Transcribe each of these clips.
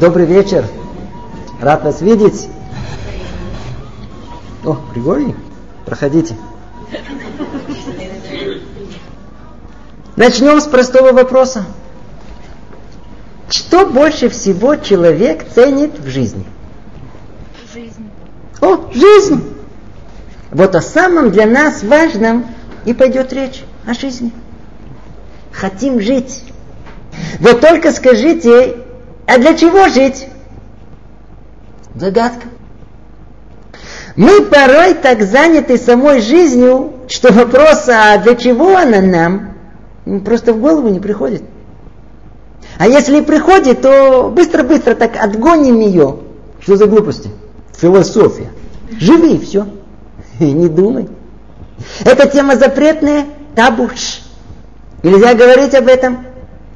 Добрый вечер. Рад вас видеть. О, Григорий, проходите. Начнем с простого вопроса. Что больше всего человек ценит в жизни? Жизнь. О, жизнь! Вот о самом для нас важном и пойдет речь о жизни. Хотим жить. Вот только скажите, а для чего жить? Загадка. Мы порой так заняты самой жизнью, что вопрос, а для чего она нам, просто в голову не приходит. А если и приходит, то быстро-быстро так отгоним ее. Что за глупости? Философия. Живи и все. И не думай. Эта тема запретная, табуш. Нельзя говорить об этом.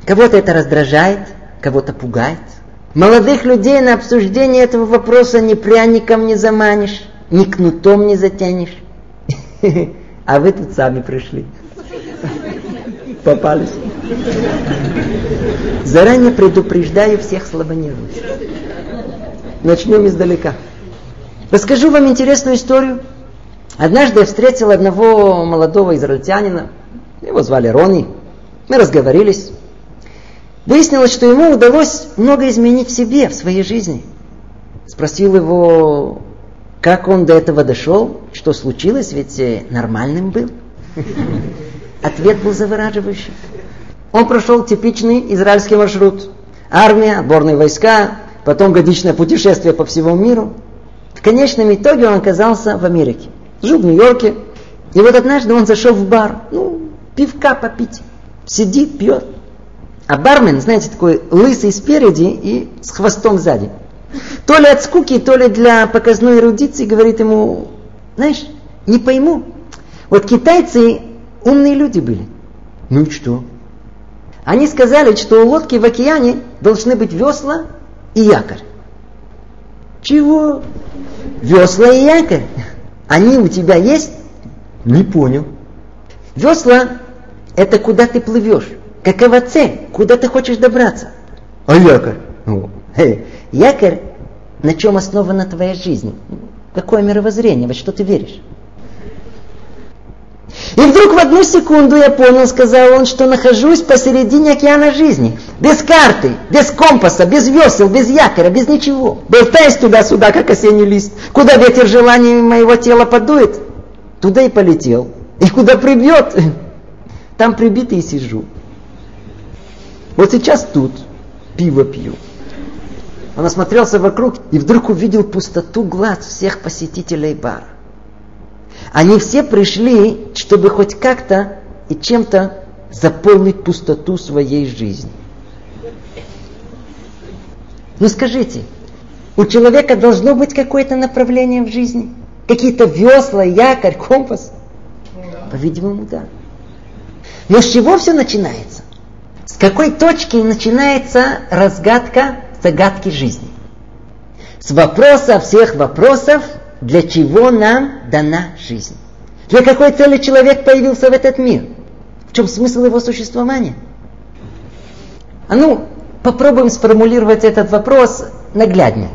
Кого-то это раздражает, кого-то пугает. Молодых людей на обсуждение этого вопроса ни пряником не заманишь, ни кнутом не затянешь. А вы тут сами пришли. Попались. Заранее предупреждаю всех слабонервных. Начнем издалека. Расскажу вам интересную историю. Однажды я встретил одного молодого израильтянина. Его звали Рони. Мы разговорились. Выяснилось, что ему удалось много изменить в себе, в своей жизни. Спросил его, как он до этого дошел, что случилось, ведь э, нормальным был. Ответ был завораживающий. Он прошел типичный израильский маршрут. Армия, отборные войска, потом годичное путешествие по всему миру. В конечном итоге он оказался в Америке. Жил в Нью-Йорке. И вот однажды он зашел в бар. Ну, пивка попить. Сидит, пьет. А бармен, знаете, такой лысый спереди и с хвостом сзади. То ли от скуки, то ли для показной эрудиции говорит ему, знаешь, не пойму. Вот китайцы умные люди были. Ну и что? Они сказали, что у лодки в океане должны быть весла и якорь. Чего? Весла и якорь. Они у тебя есть? Не понял. Весла – это куда ты плывешь. Какова цель? Куда ты хочешь добраться? А якорь? Ну, якорь, на чем основана твоя жизнь? Какое мировоззрение? Во что ты веришь? И вдруг в одну секунду я понял, сказал он, что нахожусь посередине океана жизни. Без карты, без компаса, без весел, без якоря, без ничего. Болтаясь туда-сюда, как осенний лист. Куда ветер желаний моего тела подует, туда и полетел. И куда прибьет, там прибитый сижу. Вот сейчас тут пиво пью. Он осмотрелся вокруг и вдруг увидел пустоту глаз всех посетителей бара. Они все пришли, чтобы хоть как-то и чем-то заполнить пустоту своей жизни. Ну скажите, у человека должно быть какое-то направление в жизни? Какие-то весла, якорь, компас? По-видимому, да. Но с чего все начинается? С какой точки начинается разгадка загадки жизни? С вопроса всех вопросов, для чего нам дана жизнь? Для какой цели человек появился в этот мир? В чем смысл его существования? А ну, попробуем сформулировать этот вопрос нагляднее.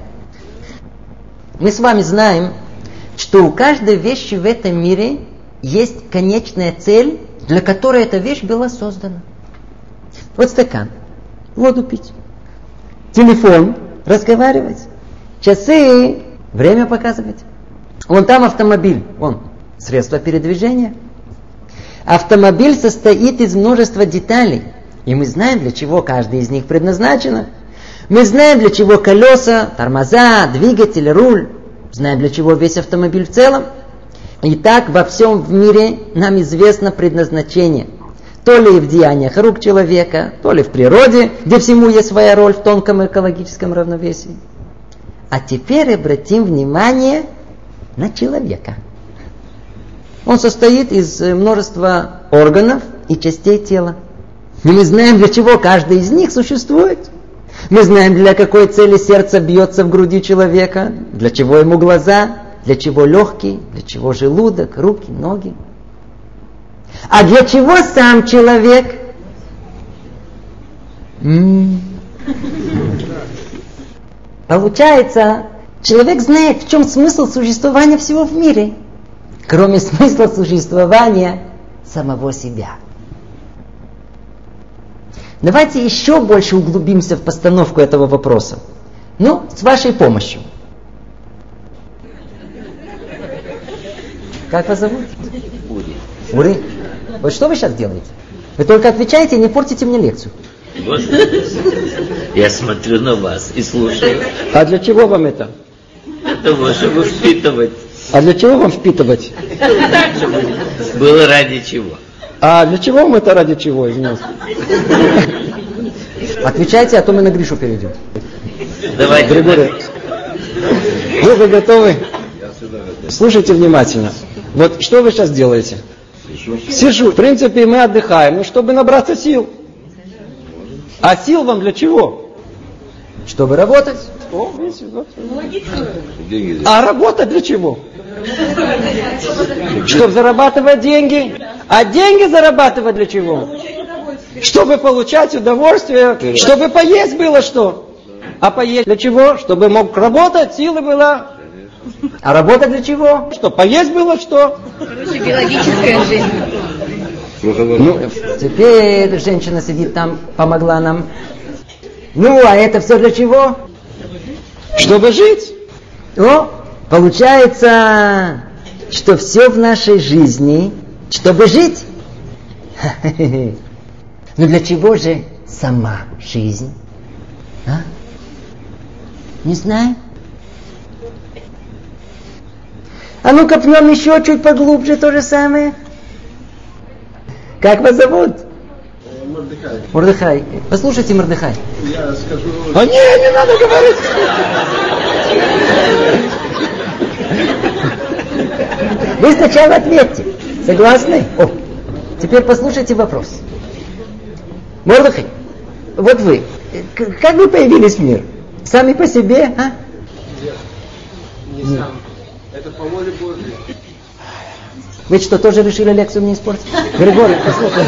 Мы с вами знаем, что у каждой вещи в этом мире есть конечная цель, для которой эта вещь была создана. Вот стакан. Воду пить. Телефон. Разговаривать. Часы. Время показывать. Вон там автомобиль. Вон. Средство передвижения. Автомобиль состоит из множества деталей. И мы знаем, для чего каждый из них предназначено. Мы знаем, для чего колеса, тормоза, двигатель, руль. Знаем, для чего весь автомобиль в целом. И так во всем в мире нам известно предназначение – то ли в деяниях рук человека, то ли в природе, где всему есть своя роль в тонком экологическом равновесии. А теперь обратим внимание на человека. Он состоит из множества органов и частей тела. И мы знаем, для чего каждый из них существует. Мы знаем, для какой цели сердце бьется в груди человека, для чего ему глаза, для чего легкий, для чего желудок, руки, ноги. А для чего сам человек? Получается, человек знает, в чем смысл существования всего в мире, кроме смысла существования самого себя. Давайте еще больше углубимся в постановку этого вопроса. Ну, с вашей помощью. Как вас зовут? Ури. Ури? Вот что вы сейчас делаете? Вы только отвечаете и не портите мне лекцию. Вот. Я смотрю на вас и слушаю. А для чего вам это? Для того, чтобы впитывать. А для чего вам впитывать? Было ради чего. А для чего вам это ради чего, извиняюсь? Отвечайте, а то мы на Гришу перейдем. Давайте. Григорий, ну вы готовы? Слушайте внимательно. Вот что вы сейчас делаете? Сижу. В принципе, мы отдыхаем, ну, чтобы набраться сил. А сил вам для чего? Чтобы работать. О, а работать для чего? Чтобы зарабатывать деньги. А деньги зарабатывать для чего? Чтобы получать удовольствие, чтобы поесть было что? А поесть для чего? Чтобы мог работать, силы было. А работать для чего? Что, поесть было что? Короче, биологическая жизнь. Ну, теперь женщина сидит там, помогла нам. Ну, а это все для чего? Чтобы жить. О, получается, что все в нашей жизни, чтобы жить. Но для чего же сама жизнь? А? Не знаю. А ну копнем еще чуть поглубже то же самое. Как вас зовут? Мордыхай. Мордыхай. Послушайте, Мордыхай. Я скажу... А не, не надо говорить. Вы сначала ответьте. Согласны? О, теперь послушайте вопрос. Мордыхай, вот вы, как вы появились в мир? Сами по себе, а? Не сам. Это по воле Божьей. Вы что, тоже решили лекцию мне испортить? Григорий, послушай.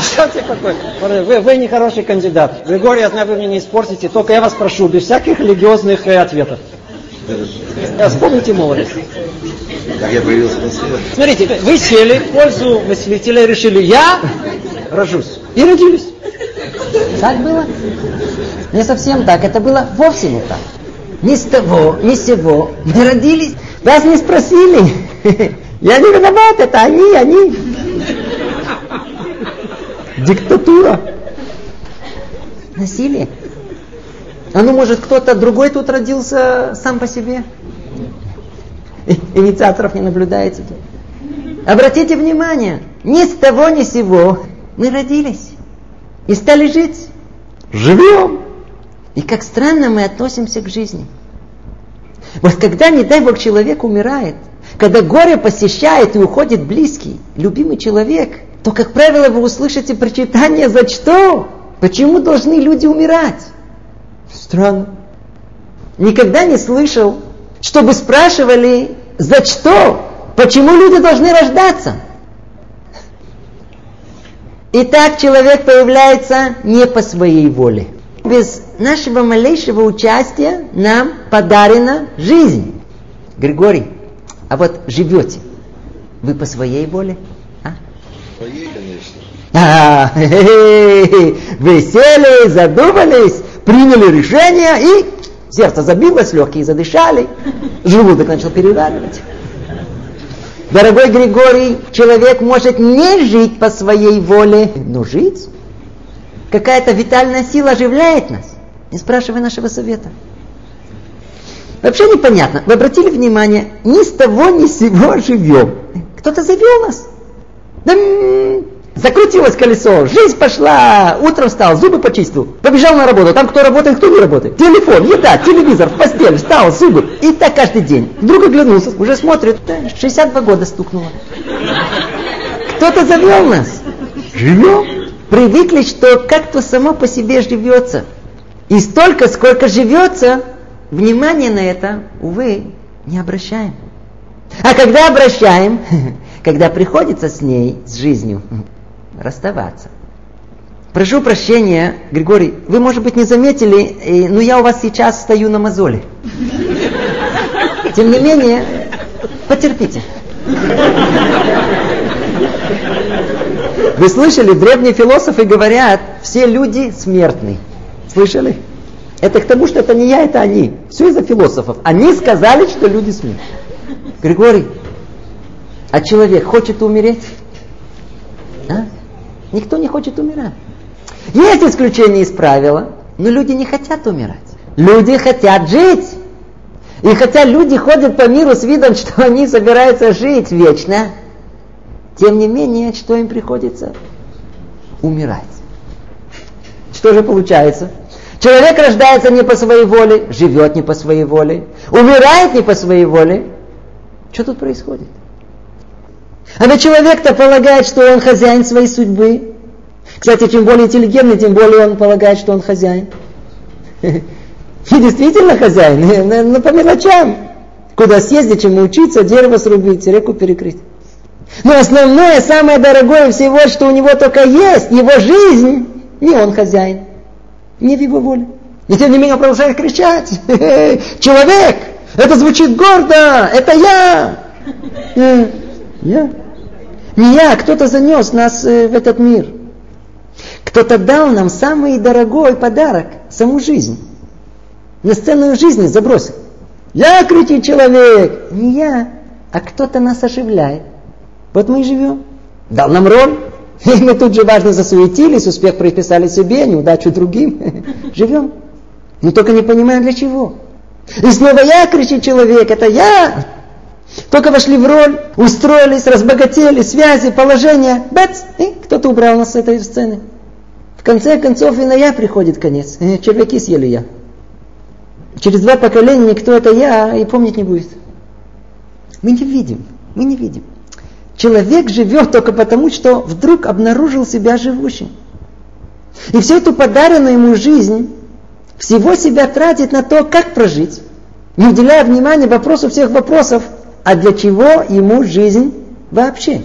Что тебе какой? Вы, вы нехороший кандидат. Григорий, я знаю, вы мне не испортите, только я вас прошу, без всяких религиозных э, ответов. Да, вспомните молодость. Как я появился на свет? Смотрите, вы сели в пользу мыслителя и решили, я рожусь. И родились. Так было? Не совсем так, это было вовсе не так. Ни с того, ни с сего. Мы родились, вас не спросили. Я не виноват, это они, они. Диктатура. Насилие. А ну, может, кто-то другой тут родился сам по себе? И- Инициаторов не наблюдаете тут. Обратите внимание, ни с того, ни с сего мы родились и стали жить. Живем. И как странно мы относимся к жизни. Вот когда, не дай Бог, человек умирает, когда горе посещает и уходит близкий, любимый человек, то, как правило, вы услышите прочитание «За что?». Почему должны люди умирать? Странно. Никогда не слышал, чтобы спрашивали «За что?». Почему люди должны рождаться? Итак, человек появляется не по своей воле. Без нашего малейшего участия нам подарена жизнь. Григорий, а вот живете вы по своей воле? А? Своей, конечно. А, вы сели, задумались, приняли решение и сердце забилось, легкие задышали, желудок начал переваривать. Дорогой Григорий, человек может не жить по своей воле, но жить. Какая-то витальная сила оживляет нас, не спрашивая нашего совета. Вообще непонятно. Вы обратили внимание, ни с того, ни с сего живем. Кто-то завел нас. Да закрутилось колесо, жизнь пошла, утром встал, зубы почистил, побежал на работу, там кто работает, кто не работает. Телефон, еда, телевизор, в постель, встал, зубы. И так каждый день. Вдруг оглянулся, уже смотрит, да, 62 года стукнуло. Кто-то завел нас. Живем. Привыкли, что как-то само по себе живется. И столько, сколько живется, внимание на это, увы, не обращаем. А когда обращаем, когда приходится с ней, с жизнью, расставаться. Прошу прощения, Григорий, вы, может быть, не заметили, но я у вас сейчас стою на мозоли. Тем не менее, потерпите. Вы слышали, древние философы говорят, все люди смертны. Слышали? Это к тому, что это не я, это они. Все из-за философов. Они сказали, что люди смертны. Григорий, а человек хочет умереть? А? Никто не хочет умирать. Есть исключение из правила, но люди не хотят умирать. Люди хотят жить. И хотя люди ходят по миру с видом, что они собираются жить вечно, тем не менее, что им приходится? Умирать. Что же получается? Человек рождается не по своей воле, живет не по своей воле, умирает не по своей воле. Что тут происходит? А ведь человек-то полагает, что он хозяин своей судьбы. Кстати, чем более интеллигентный, тем более он полагает, что он хозяин. И действительно хозяин, но по мелочам. Куда съездить, чему учиться, дерево срубить, реку перекрыть. Но основное, самое дорогое всего, что у него только есть, его жизнь, не он хозяин, не в его воле. И тем не менее продолжает кричать, человек, это звучит гордо, это я. Э, я. Не я, кто-то занес нас э, в этот мир. Кто-то дал нам самый дорогой подарок, саму жизнь. На сцену жизни забросил. Я кричит человек, не я, а кто-то нас оживляет. Вот мы и живем. Дал нам роль, и мы тут же важно засуетились, успех приписали себе, неудачу другим. Живем. Но только не понимаем для чего. И снова я, кричит человек, это я. Только вошли в роль, устроились, разбогатели, связи, положения. Бац! И кто-то убрал нас с этой сцены. В конце концов и на я приходит конец. Э, червяки съели я. Через два поколения никто это я и помнить не будет. Мы не видим, мы не видим. Человек живет только потому, что вдруг обнаружил себя живущим. И всю эту подаренную ему жизнь всего себя тратит на то, как прожить, не уделяя внимания вопросу всех вопросов, а для чего ему жизнь вообще.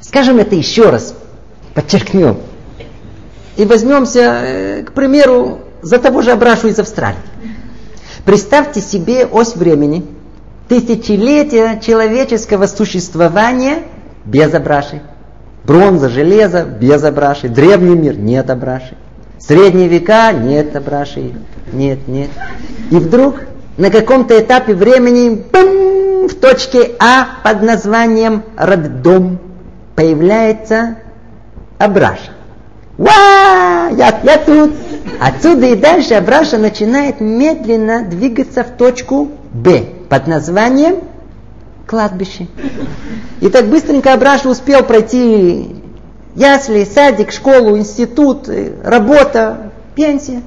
Скажем это еще раз, подчеркнем. И возьмемся, э, к примеру, за того же Абрашу из Австралии. Представьте себе ось времени, тысячелетия человеческого существования без Абраши. Бронза, железо без Абраши. Древний мир нет Абраши. Средние века нет Абраши. Нет, нет. И вдруг на каком-то этапе времени бум, в точке А под названием роддом появляется Абраша. Ва, я, я тут. Отсюда и дальше Абраша начинает медленно двигаться в точку Б под названием кладбище. И так быстренько Абраша успел пройти ясли, садик, школу, институт, работа, пенсия.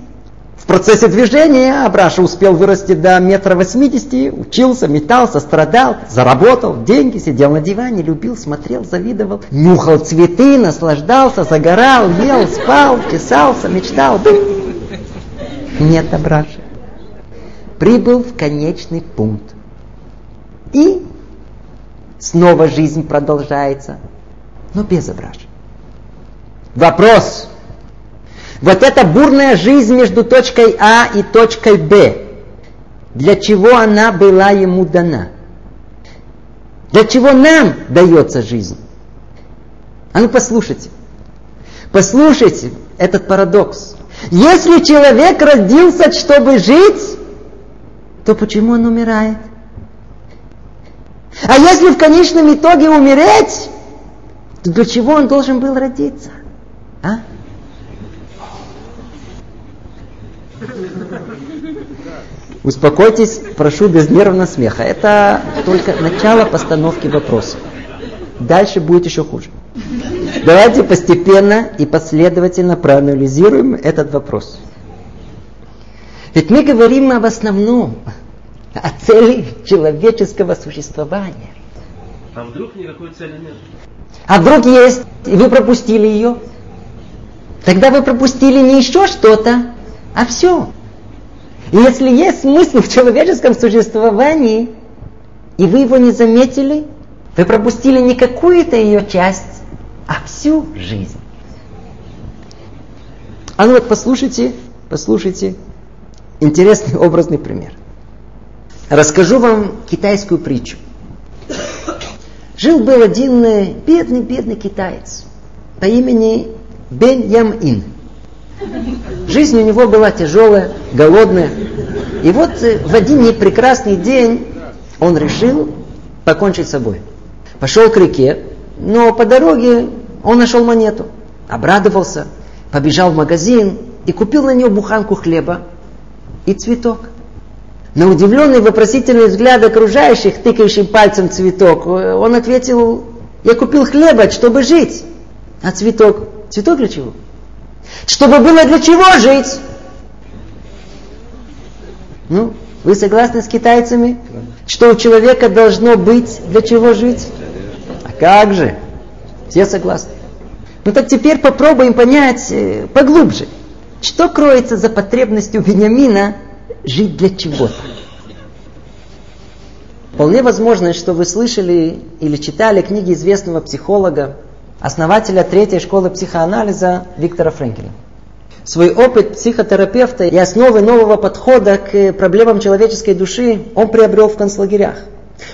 В процессе движения Абраша успел вырасти до метра восьмидесяти, учился, метался, страдал, заработал деньги, сидел на диване, любил, смотрел, завидовал, нюхал цветы, наслаждался, загорал, ел, спал, чесался, мечтал. Нет Абраша. Прибыл в конечный пункт. И снова жизнь продолжается, но без Абраша. Вопрос. Вот эта бурная жизнь между точкой А и точкой Б, для чего она была ему дана? Для чего нам дается жизнь? А ну послушайте. Послушайте этот парадокс. Если человек родился, чтобы жить, то почему он умирает? А если в конечном итоге умереть, то для чего он должен был родиться? А? Успокойтесь, прошу без нервного смеха. Это только начало постановки вопроса. Дальше будет еще хуже. Давайте постепенно и последовательно проанализируем этот вопрос. Ведь мы говорим об основном, о цели человеческого существования. А вдруг никакой цели нет? А вдруг есть, и вы пропустили ее? Тогда вы пропустили не еще что-то, а все. И если есть смысл в человеческом существовании, и вы его не заметили, Вы пропустили не какую-то ее часть, а всю жизнь. А ну вот послушайте, послушайте интересный образный пример. Расскажу вам китайскую притчу. Жил-был один бедный-бедный китаец по имени Бен Ям Ин. Жизнь у него была тяжелая, голодная. И вот э, в один непрекрасный день он решил покончить с собой. Пошел к реке, но по дороге он нашел монету, обрадовался, побежал в магазин и купил на нее буханку хлеба и цветок. На удивленный вопросительный взгляд окружающих, тыкающий пальцем цветок, э, он ответил, я купил хлеба, чтобы жить. А цветок? Цветок для чего? Чтобы было для чего жить. Ну, вы согласны с китайцами, что у человека должно быть для чего жить? А как же? Все согласны. Ну так теперь попробуем понять э, поглубже, что кроется за потребностью Бениамина жить для чего-то. Вполне возможно, что вы слышали или читали книги известного психолога, основателя третьей школы психоанализа Виктора Френкеля. Свой опыт психотерапевта и основы нового подхода к проблемам человеческой души он приобрел в концлагерях.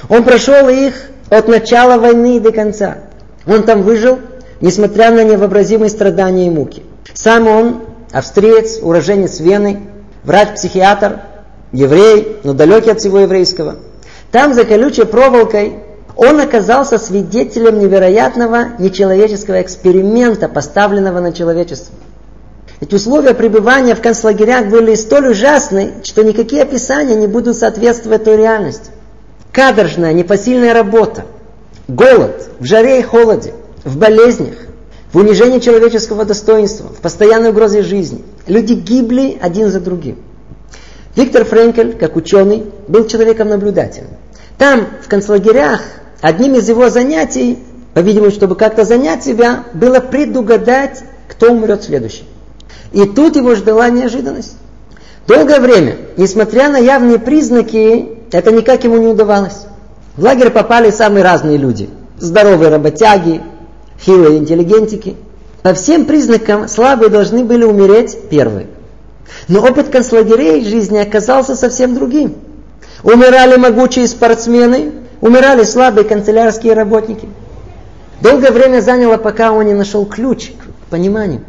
Он прошел их от начала войны до конца. Он там выжил, несмотря на невообразимые страдания и муки. Сам он австриец, уроженец Вены, врач-психиатр, еврей, но далекий от всего еврейского. Там за колючей проволокой он оказался свидетелем невероятного нечеловеческого эксперимента, поставленного на человечество. Ведь условия пребывания в концлагерях были столь ужасны, что никакие описания не будут соответствовать той реальности. Кадржная, непосильная работа, голод в жаре и холоде, в болезнях, в унижении человеческого достоинства, в постоянной угрозе жизни. Люди гибли один за другим. Виктор Френкель, как ученый, был человеком наблюдательным. Там, в концлагерях, одним из его занятий, по-видимому, чтобы как-то занять себя, было предугадать, кто умрет следующий. И тут его ждала неожиданность. Долгое время, несмотря на явные признаки, это никак ему не удавалось. В лагерь попали самые разные люди. Здоровые работяги, хилые интеллигентики. По всем признакам слабые должны были умереть первые. Но опыт концлагерей жизни оказался совсем другим. Умирали могучие спортсмены, умирали слабые канцелярские работники. Долгое время заняло, пока он не нашел ключ к пониманию.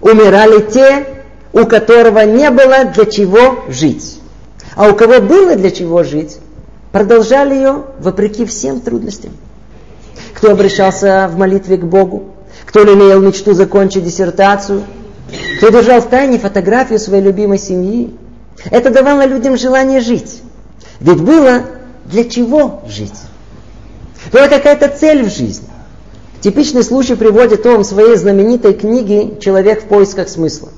Умирали те, у которого не было для чего жить. А у кого было для чего жить, продолжали ее вопреки всем трудностям кто обращался в молитве к Богу, кто лелеял мечту закончить диссертацию, кто держал в тайне фотографию своей любимой семьи. Это давало людям желание жить. Ведь было для чего жить? Была какая-то цель в жизни. Типичный случай приводит он в своей знаменитой книге «Человек в поисках смысла».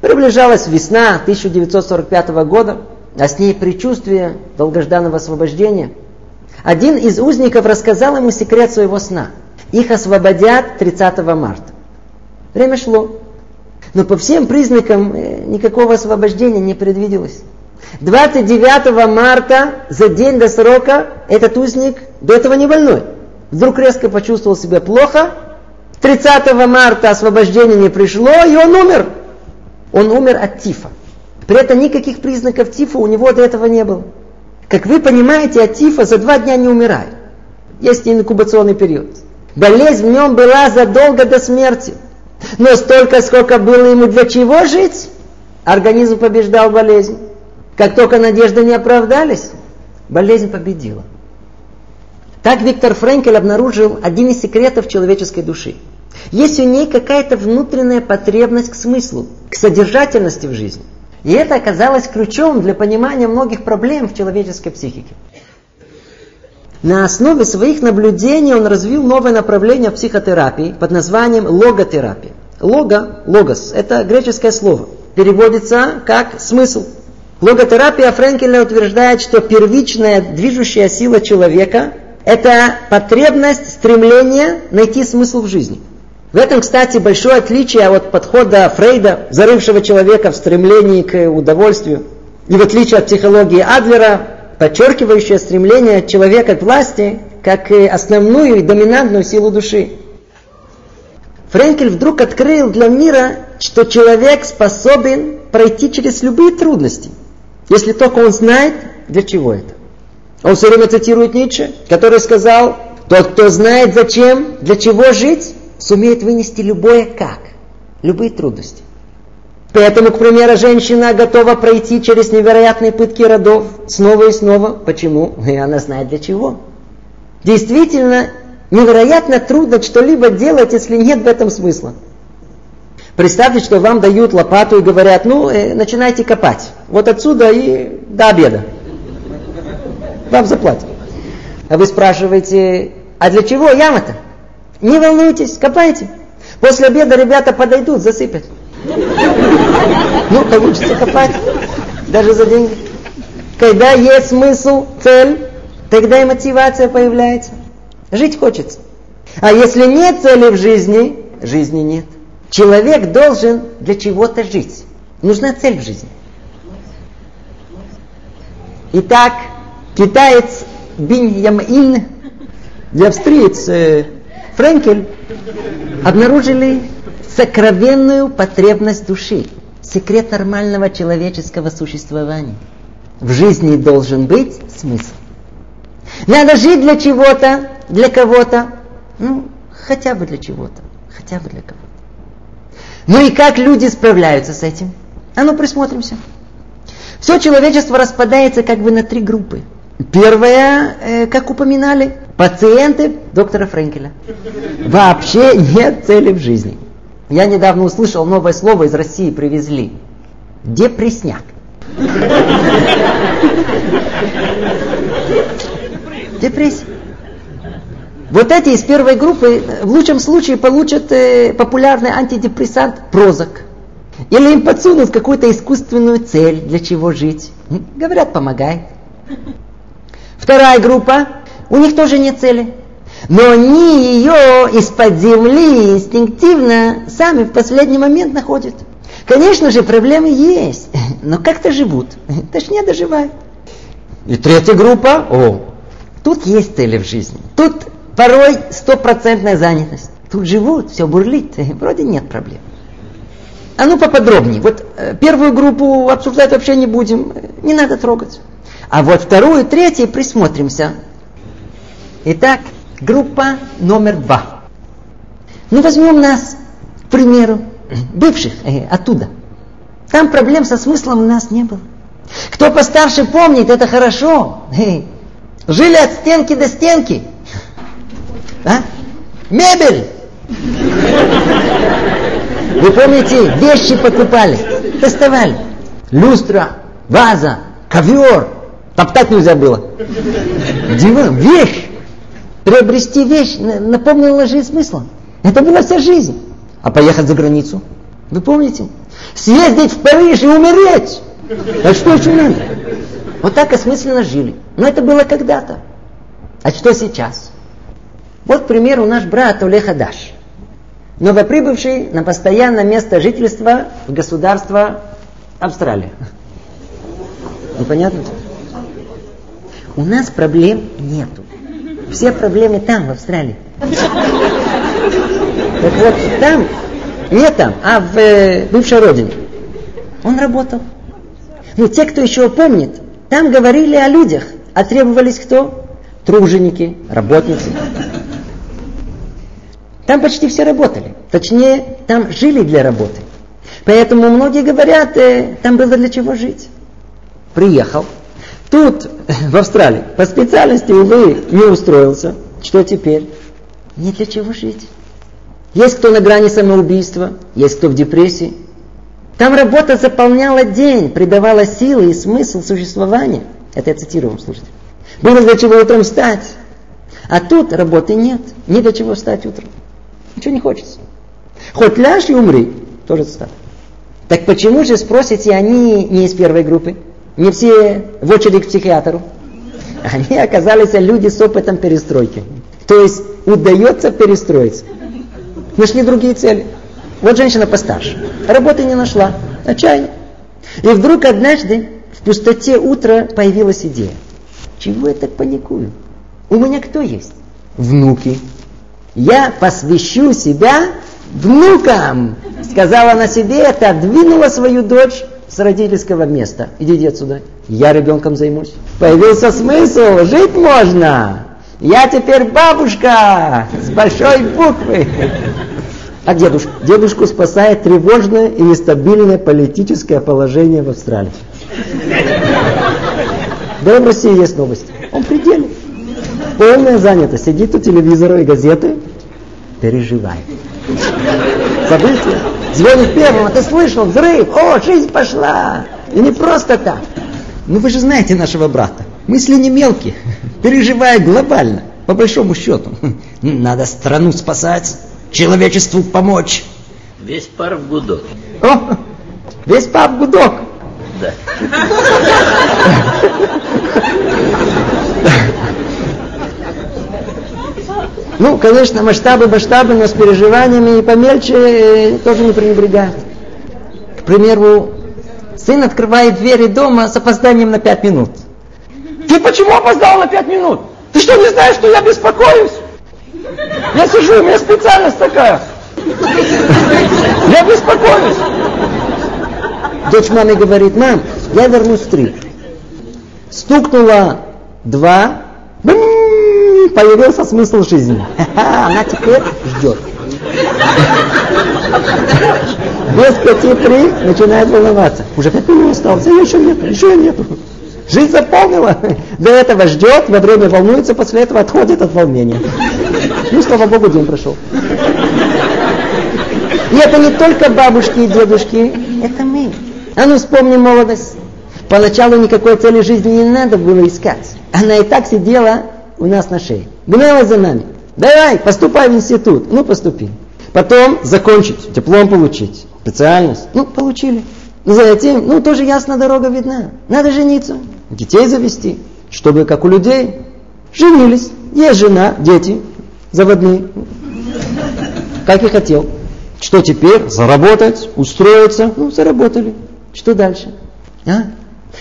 Приближалась весна 1945 года, а с ней предчувствие долгожданного освобождения – один из узников рассказал ему секрет своего сна. Их освободят 30 марта. Время шло. Но по всем признакам э, никакого освобождения не предвиделось. 29 марта, за день до срока, этот узник, до этого не больной, вдруг резко почувствовал себя плохо. 30 марта освобождение не пришло, и он умер. Он умер от тифа. При этом никаких признаков тифа у него до этого не было. Как вы понимаете, от тифа за два дня не умирает. Есть инкубационный период. Болезнь в нем была задолго до смерти. Но столько, сколько было ему для чего жить, организм побеждал болезнь. Как только надежды не оправдались, болезнь победила. Так Виктор Френкель обнаружил один из секретов человеческой души. Есть у ней какая-то внутренняя потребность к смыслу, к содержательности в жизни – и это оказалось ключом для понимания многих проблем в человеческой психике. На основе своих наблюдений он развил новое направление психотерапии под названием логотерапия. Лого, логос, это греческое слово. Переводится как смысл. Логотерапия Френкеля утверждает, что первичная движущая сила человека – это потребность, стремление найти смысл в жизни. В этом, кстати, большое отличие от подхода Фрейда, зарывшего человека в стремлении к удовольствию, и в отличие от психологии Адлера, подчеркивающее стремление человека к власти, как основную и доминантную силу души. Френкель вдруг открыл для мира, что человек способен пройти через любые трудности, если только он знает, для чего это. Он все время цитирует Ницше, который сказал, тот, кто знает зачем, для чего жить, сумеет вынести любое как, любые трудности. Поэтому, к примеру, женщина готова пройти через невероятные пытки родов снова и снова. Почему? И она знает для чего. Действительно, невероятно трудно что-либо делать, если нет в этом смысла. Представьте, что вам дают лопату и говорят, ну, э, начинайте копать. Вот отсюда и до обеда. Вам заплатят. А вы спрашиваете, а для чего яма-то? Не волнуйтесь, копайте. После обеда ребята подойдут, засыпят. Ну, получится копать. Даже за деньги. Когда есть смысл, цель, тогда и мотивация появляется. Жить хочется. А если нет цели в жизни, жизни нет. Человек должен для чего-то жить. Нужна цель в жизни. Итак, китаец Бин Ямин и австриец э, Френкель обнаружили сокровенную потребность души, секрет нормального человеческого существования. В жизни должен быть смысл. Надо жить для чего-то, для кого-то, ну, хотя бы для чего-то, хотя бы для кого-то. Ну и как люди справляются с этим? А ну присмотримся. Все человечество распадается как бы на три группы. Первая, э, как упоминали, пациенты доктора Френкеля. Вообще нет цели в жизни. Я недавно услышал новое слово из России привезли. Депресняк. Депрессия. Вот эти из первой группы в лучшем случае получат э, популярный антидепрессант Прозак. Или им подсунут какую-то искусственную цель, для чего жить. Говорят, помогает. Вторая группа, у них тоже нет цели. Но они ее из-под земли инстинктивно сами в последний момент находят. Конечно же, проблемы есть, но как-то живут. Точнее, доживают. И третья группа, о, тут есть цели в жизни. Тут порой стопроцентная занятость. Тут живут, все бурлит, вроде нет проблем. А ну поподробнее. Вот э, первую группу обсуждать вообще не будем, не надо трогать. А вот вторую, третью присмотримся. Итак, группа номер два. Ну, возьмем нас, к примеру, бывших э, оттуда. Там проблем со смыслом у нас не было. Кто постарше помнит, это хорошо. Э, жили от стенки до стенки. А? Мебель. Вы помните, вещи покупали, доставали. Люстра, ваза, ковер. Топтать нельзя было. Диван, вещь. Приобрести вещь напомнила жизнь смыслом. Это была вся жизнь. А поехать за границу? Вы помните? Съездить в Париж и умереть. А что еще надо? Вот так осмысленно жили. Но это было когда-то. А что сейчас? Вот, к примеру, наш брат Олег Адаш. Новоприбывший на постоянное место жительства в государство Австралия. Непонятно? У нас проблем нету. Все проблемы там, в Австралии. Так вот, там, не там, а в э, бывшей родине. Он работал. Ну, те, кто еще помнит, там говорили о людях, а требовались кто? Труженики, работницы. Там почти все работали. Точнее, там жили для работы. Поэтому многие говорят, э, там было для чего жить. Приехал. Тут, в Австралии, по специальности, увы, не устроился. Что теперь? Не для чего жить. Есть кто на грани самоубийства, есть кто в депрессии. Там работа заполняла день, придавала силы и смысл существования. Это я цитирую вам, слушайте. Было для чего утром встать. А тут работы нет. Не для чего встать утром. Ничего не хочется. Хоть ляжь и умри, тоже цитата. Так почему же, спросите, они не из первой группы? Не все в очередь к психиатру? Они оказались люди с опытом перестройки. То есть удается перестроиться. Нашли другие цели. Вот женщина постарше. Работы не нашла. Отчаяние. И вдруг однажды в пустоте утра появилась идея. Чего я так паникую? У меня кто есть? Внуки. Я посвящу себя внукам. Сказала она себе это, отдвинула свою дочь с родительского места. Идите отсюда. Я ребенком займусь. Появился смысл, жить можно. Я теперь бабушка с большой буквы. А дедушку? Дедушку спасает тревожное и нестабильное политическое положение в Австралии. Да, в России есть новости. Он в пределе. Полная занятость. Сидит у телевизора и газеты, переживает. События. Звонит первым, а ты слышал, взрыв, о, жизнь пошла. И не просто так. Ну вы же знаете нашего брата. Мысли не мелкие, переживая глобально, по большому счету. Надо страну спасать, человечеству помочь. Весь пар в гудок. О, весь пар в гудок. Да. Ну, конечно, масштабы, масштабы, но с переживаниями и помельче э, тоже не пренебрегают. К примеру, сын открывает двери дома с опозданием на пять минут. Ты почему опоздал на пять минут? Ты что, не знаешь, что я беспокоюсь? Я сижу, у меня специальность такая. Я беспокоюсь. Дочь маме говорит, мам, я вернусь в три. Стукнула два, Появился смысл жизни. Она теперь ждет. Без пяти три начинает волноваться. Уже пять минут осталось, а еще нет, еще нету. Жизнь заполнила. До этого ждет, во время волнуется, после этого отходит от волнения. Ну, слава Богу, день прошел. И это не только бабушки и дедушки, это мы. А ну вспомним молодость. Поначалу никакой цели жизни не надо было искать. Она и так сидела у нас на шее. Гналась за нами. Давай, поступай в институт. Ну, поступи. Потом закончить, диплом получить, специальность. Ну, получили. Затем, ну, тоже ясно, дорога видна. Надо жениться, детей завести, чтобы, как у людей, женились. Есть жена, дети, заводные. Как и хотел. Что теперь? Заработать, устроиться. Ну, заработали. Что дальше? А?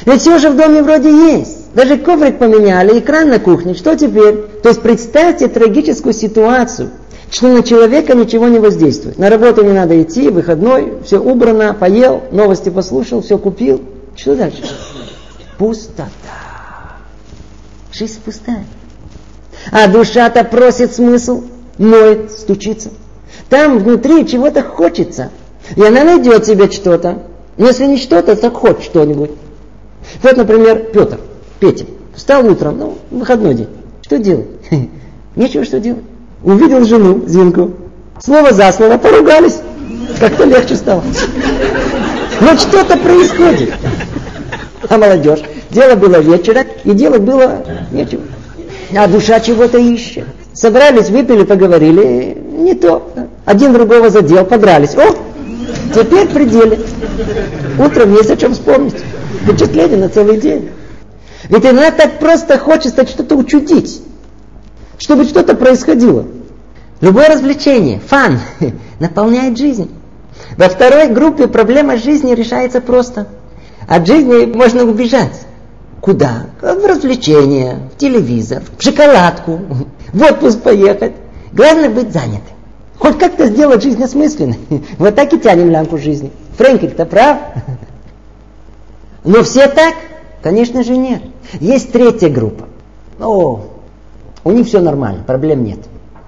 Ведь все же в доме вроде есть. Даже коврик поменяли, экран на кухне. Что теперь? То есть представьте трагическую ситуацию, что на человека ничего не воздействует. На работу не надо идти, выходной, все убрано, поел, новости послушал, все купил. Что дальше? Пустота. Жизнь пустая. А душа-то просит смысл, ноет, стучится. Там внутри чего-то хочется. И она найдет себе что-то. Но если не что-то, так хоть что-нибудь. Вот, например, Петр, Петя, встал утром, ну, выходной день. Что делать? Нечего что делать. Увидел жену, Зинку. Слово за слово поругались. Как-то легче стало. Вот что-то происходит. А молодежь? Дело было вечера, и делать было нечего. А душа чего-то ищет. Собрались, выпили, поговорили. Не то. Один другого задел, подрались. О, теперь пределе. Утром есть о чем вспомнить впечатление на целый день. Ведь иногда так просто хочется что-то учудить, чтобы что-то происходило. Любое развлечение, фан, наполняет жизнь. Во второй группе проблема жизни решается просто. От жизни можно убежать. Куда? В развлечения, в телевизор, в шоколадку, в отпуск поехать. Главное быть занятым. Хоть как-то сделать жизнь осмысленной. Вот так и тянем лямку жизни. Френкель-то прав. Но все так? Конечно же нет. Есть третья группа. О, у них все нормально, проблем нет.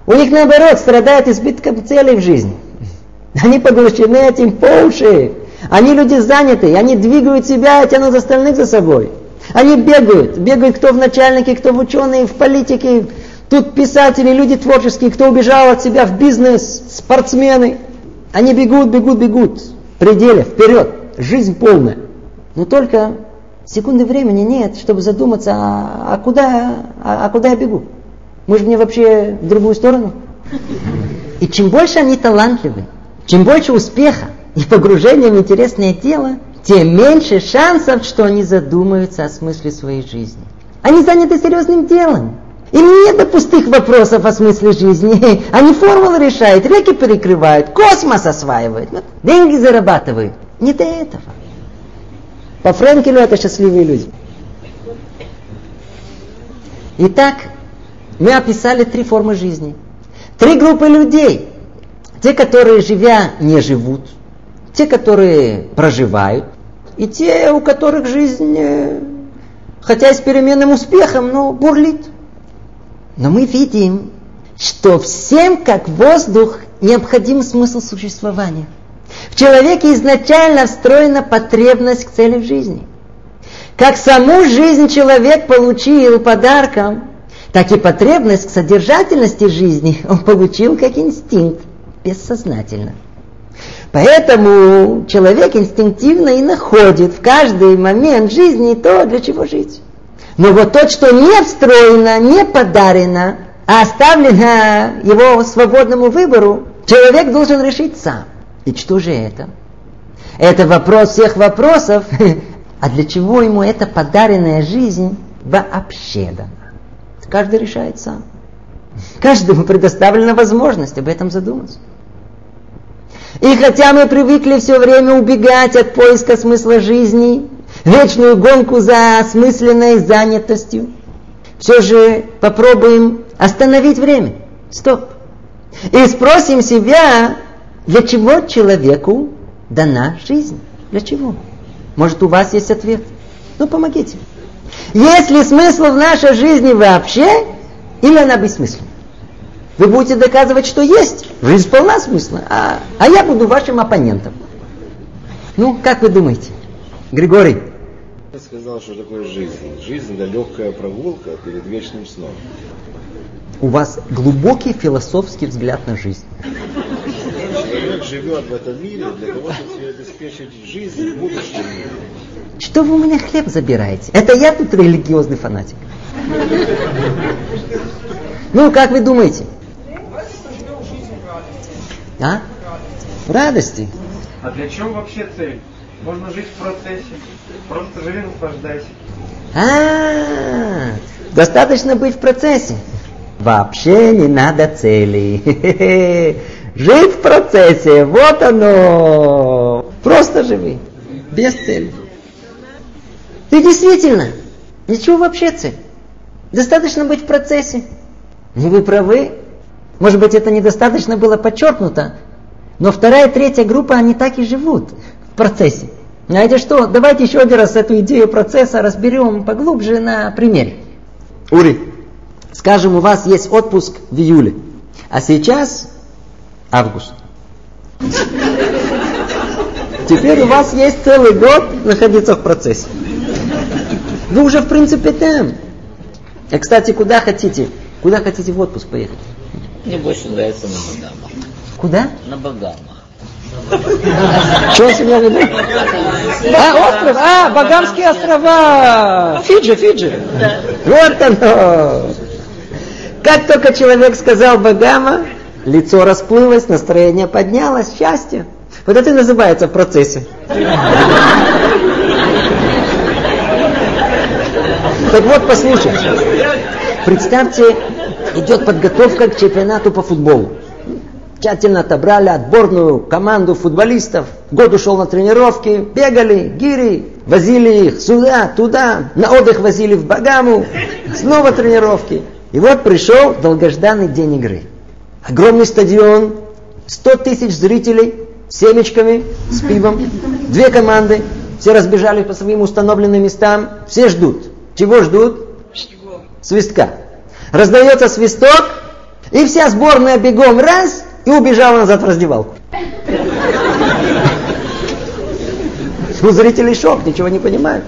У них наоборот страдает избытком целей в жизни. Они поглощены этим по уши. Они люди занятые, они двигают себя и тянут остальных за собой. Они бегают, бегают кто в начальнике, кто в ученые, в политике. Тут писатели, люди творческие, кто убежал от себя в бизнес, спортсмены. Они бегут, бегут, бегут. В пределе, вперед. Жизнь полная. Но только секунды времени нет, чтобы задуматься, а, а куда, а, а куда я бегу? Может мне вообще в другую сторону? И чем больше они талантливы, чем больше успеха и погружения в интересное дело, тем меньше шансов, что они задумаются о смысле своей жизни. Они заняты серьезным делом. Им нет до пустых вопросов о смысле жизни. Они формулы решают, реки перекрывают, космос осваивают, деньги зарабатывают. Не до этого. По Френкелю это счастливые люди. Итак, мы описали три формы жизни. Три группы людей. Те, которые живя не живут, те, которые проживают, и те, у которых жизнь, э, хотя и с переменным успехом, но бурлит. Но мы видим, что всем, как воздух, необходим смысл существования. В человеке изначально встроена потребность к цели в жизни. Как саму жизнь человек получил подарком, так и потребность к содержательности жизни он получил как инстинкт, бессознательно. Поэтому человек инстинктивно и находит в каждый момент жизни то, для чего жить. Но вот то, что не встроено, не подарено, а оставлено его свободному выбору, человек должен решить сам. И что же это? Это вопрос всех вопросов. А для чего ему эта подаренная жизнь вообще дана? Каждый решает сам. Каждому предоставлена возможность об этом задуматься. И хотя мы привыкли все время убегать от поиска смысла жизни, вечную гонку за осмысленной занятостью, все же попробуем остановить время. Стоп. И спросим себя, для чего человеку дана жизнь? Для чего? Может, у вас есть ответ? Ну, помогите. Есть ли смысл в нашей жизни вообще, или она бессмысленна? Вы будете доказывать, что есть. Жизнь полна смысла. А, а я буду вашим оппонентом. Ну, как вы думаете? Григорий. Я сказал, что такое жизнь. Жизнь – это легкая прогулка перед вечным сном. У вас глубокий философский взгляд на жизнь. Человек живет в этом мире для того, чтобы себе обеспечить жизнь в будущем мире. Что вы у меня хлеб забираете? Это я тут религиозный фанатик. Ну, как вы думаете? А? В радости. А для чего вообще цель? Можно жить в процессе. Просто живи, наслаждайся. А, достаточно быть в процессе. Вообще не надо цели. Жить в процессе, вот оно. Просто живи, без цели. И действительно, ничего вообще цель. Достаточно быть в процессе. И вы правы. Может быть, это недостаточно было подчеркнуто, но вторая и третья группа, они так и живут в процессе. Знаете что, давайте еще один раз эту идею процесса разберем поглубже на примере. Ури, скажем, у вас есть отпуск в июле, а сейчас август. Теперь у вас есть целый год находиться в процессе. Вы уже в принципе там. А кстати, куда хотите? Куда хотите в отпуск поехать? Мне больше нравится на Багамах. Куда? На Багамах. Что он себя ведет? А, остров, а, Багамские острова. Фиджи, Фиджи. Вот оно. Как только человек сказал Багама, лицо расплылось, настроение поднялось, счастье. Вот это и называется в процессе. Так вот, послушайте. Представьте, идет подготовка к чемпионату по футболу. Тщательно отобрали отборную команду футболистов. Год ушел на тренировки, бегали, гири, возили их сюда, туда, на отдых возили в Багаму, снова тренировки. И вот пришел долгожданный день игры. Огромный стадион, 100 тысяч зрителей, семечками, с пивом, две команды, все разбежали по своим установленным местам, все ждут. Чего ждут? Свистка. Раздается свисток, и вся сборная бегом раз и убежала назад в раздевалку. У зрителей шок, ничего не понимают.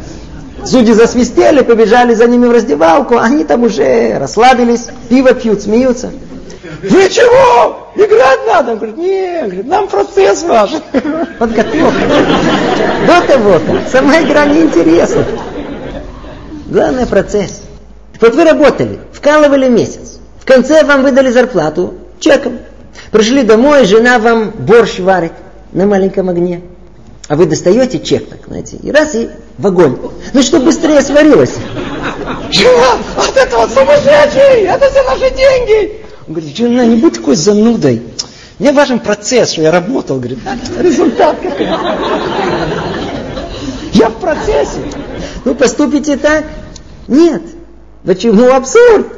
Судьи засвистели, побежали за ними в раздевалку, они там уже расслабились, пиво пьют, смеются. Вы чего? Играть надо? Он говорит, нет, говорит, нам процесс ваш. Подготовка. Вот и вот. Сама игра неинтересна. Главное процесс. Вот вы работали, вкалывали месяц. В конце вам выдали зарплату чеком. Пришли домой, жена вам борщ варит на маленьком огне. А вы достаете чек, так, знаете, и раз, и в огонь. Ну, чтобы быстрее сварилось. Жена, вот это вот сумасшедший, это все наши деньги. Он говорит, жена, не будь такой занудой. Мне важен процесс, что я работал. Говорит, результат какой. Я в процессе. Ну, поступите так? Нет. Почему абсурд?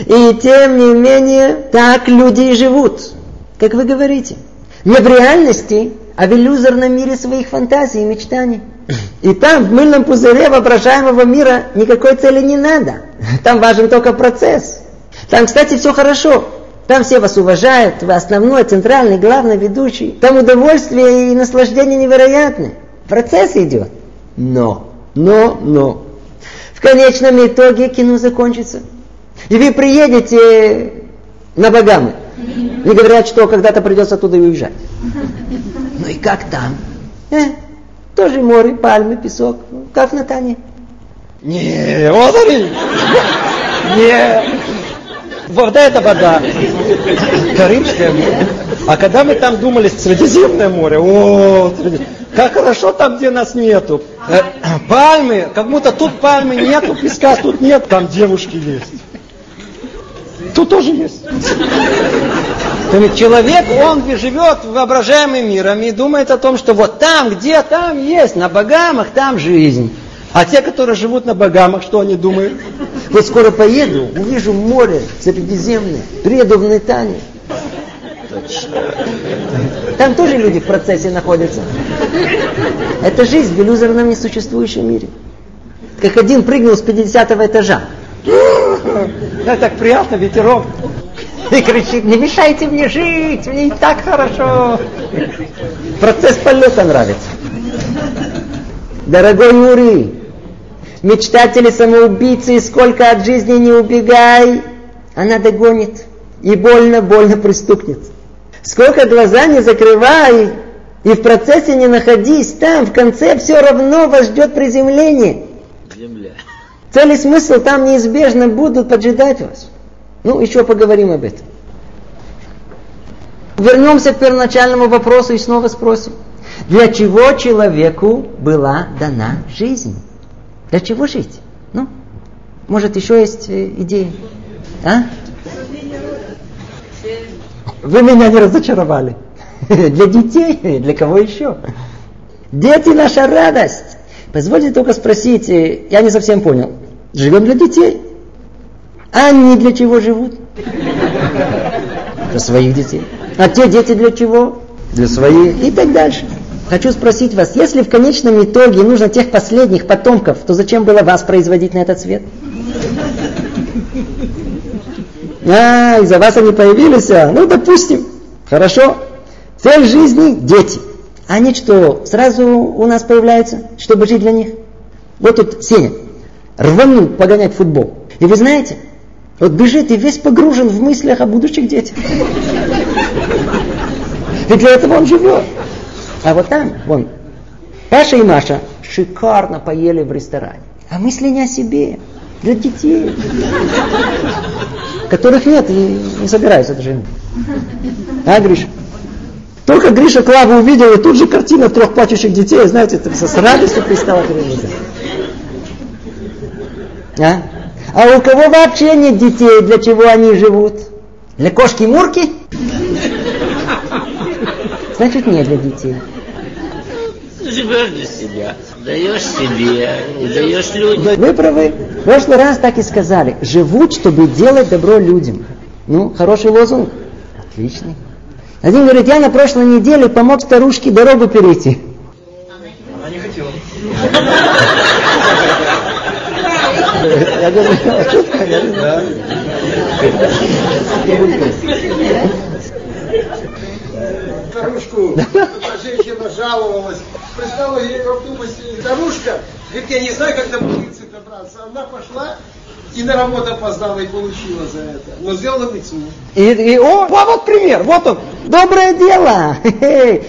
И тем не менее, так люди и живут, как вы говорите. Не в реальности, а в иллюзорном мире своих фантазий и мечтаний. И там, в мыльном пузыре воображаемого мира, никакой цели не надо. Там важен только процесс. Там, кстати, все хорошо. Там все вас уважают, вы основной, центральный, главный, ведущий. Там удовольствие и наслаждение невероятны. Процесс идет. Но, но, но. В конечном итоге кино закончится. И вы приедете на Багамы. Не говорят, что когда-то придется оттуда уезжать. Ну и как там? Э, тоже море, пальмы, песок. Как в Натане. Не, вот они. Не. Вода это вода. Карибское море. А когда мы там думали, Средиземное море, о, как хорошо там, где нас нету. Э, пальмы, как будто тут пальмы нету, песка тут нет, там девушки есть. Тут тоже есть. То есть человек, он живет воображаемым миром и думает о том, что вот там, где там есть, на Багамах, там жизнь. А те, которые живут на Багамах, что они думают? Вот скоро поеду, увижу море Средиземное, приеду в Нетане. Там тоже люди в процессе находятся. Это жизнь в иллюзорном несуществующем мире. Как один прыгнул с 50 этажа. Это так приятно, ветерок. И кричит, не мешайте мне жить, мне и так хорошо. Процесс полета нравится. Дорогой Юрий, мечтатели самоубийцы, сколько от жизни не убегай, она догонит и больно-больно пристукнет. Сколько глаза не закрывай, и в процессе не находись, там в конце все равно вас ждет приземление. Земля. Цель и смысл там неизбежно будут поджидать вас. Ну, еще поговорим об этом. Вернемся к первоначальному вопросу и снова спросим. Для чего человеку была дана жизнь? Для чего жить? Ну, может, еще есть э, идеи? А? Вы меня не разочаровали. Для детей, для кого еще? Дети наша радость. Позвольте только спросить, э, я не совсем понял. Живем для детей? А они для чего живут? Для своих детей. А те дети для чего? Для своих. И так дальше. Хочу спросить вас, если в конечном итоге нужно тех последних потомков, то зачем было вас производить на этот свет? А, из-за вас они появились? А? Ну, допустим. Хорошо. Цель жизни – дети. Они что, сразу у нас появляются, чтобы жить для них? Вот тут Сеня рванул погонять футбол. И вы знаете, вот бежит и весь погружен в мыслях о будущих детях. Ведь для этого он живет. А вот там, вон, Паша и Маша шикарно поели в ресторане. А мысли не о себе, для детей. Которых нет и не собираются даже. А, Гриша? Только Гриша Клаву увидел, и тут же картина трех плачущих детей, знаете, с радостью пристала глазами. А? а у кого вообще нет детей, для чего они живут? Для кошки-мурки? Значит, не для детей. Живешь для себя, даешь себе и даешь людям. Вы правы. В прошлый раз так и сказали. Живут, чтобы делать добро людям. Ну, хороший лозунг. Отличный. Один говорит, я на прошлой неделе помог старушке дорогу перейти. Она не хотела. Я говорю, шутка, знаю. Старушку, женщина жаловалась. Пристала ей в автобусе старушка. Говорит, я не знаю, как до больницы добраться. Она пошла и на работу опоздала и получила за это. Но сделала мецу. И, и о, а вот пример, вот он. Доброе дело.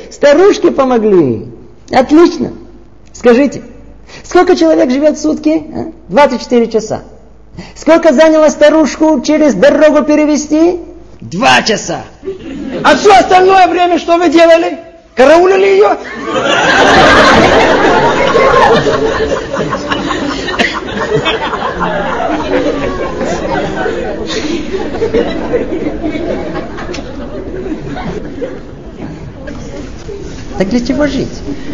Старушки помогли. Отлично. Скажите, сколько человек живет в сутки? А? 24 часа. Сколько заняло старушку через дорогу перевести? Два часа. А все остальное время что вы делали? Караулили ее? Так для чего жить?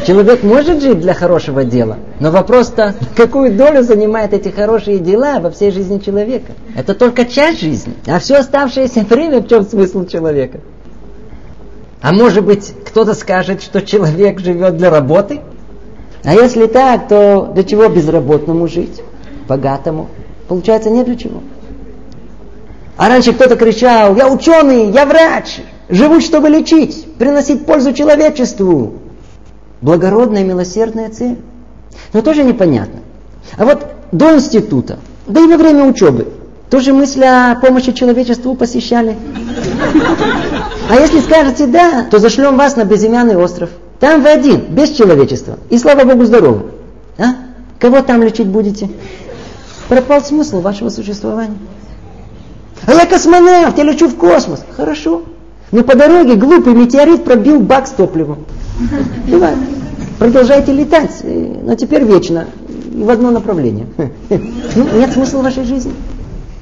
Человек может жить для хорошего дела, но вопрос-то, какую долю занимают эти хорошие дела во всей жизни человека? Это только часть жизни, а все оставшееся время в чем смысл человека? А может быть, кто-то скажет, что человек живет для работы? А если так, то для чего безработному жить? Богатому? Получается, нет для чего. А раньше кто-то кричал, я ученый, я врач, живу, чтобы лечить, приносить пользу человечеству. Благородная, милосердная цель. Но тоже непонятно. А вот до института, да и во время учебы, тоже мысли о помощи человечеству посещали. А если скажете да, то зашлем вас на безымянный остров. Там вы один, без человечества. И слава Богу здоровы. А? Кого там лечить будете? Пропал смысл вашего существования. А я космонавт, я лечу в космос. Хорошо. Но по дороге глупый метеорит пробил бак с топливом. Бывает. Продолжайте летать, э, но теперь вечно. И в одно направление. Ну, нет смысла вашей жизни.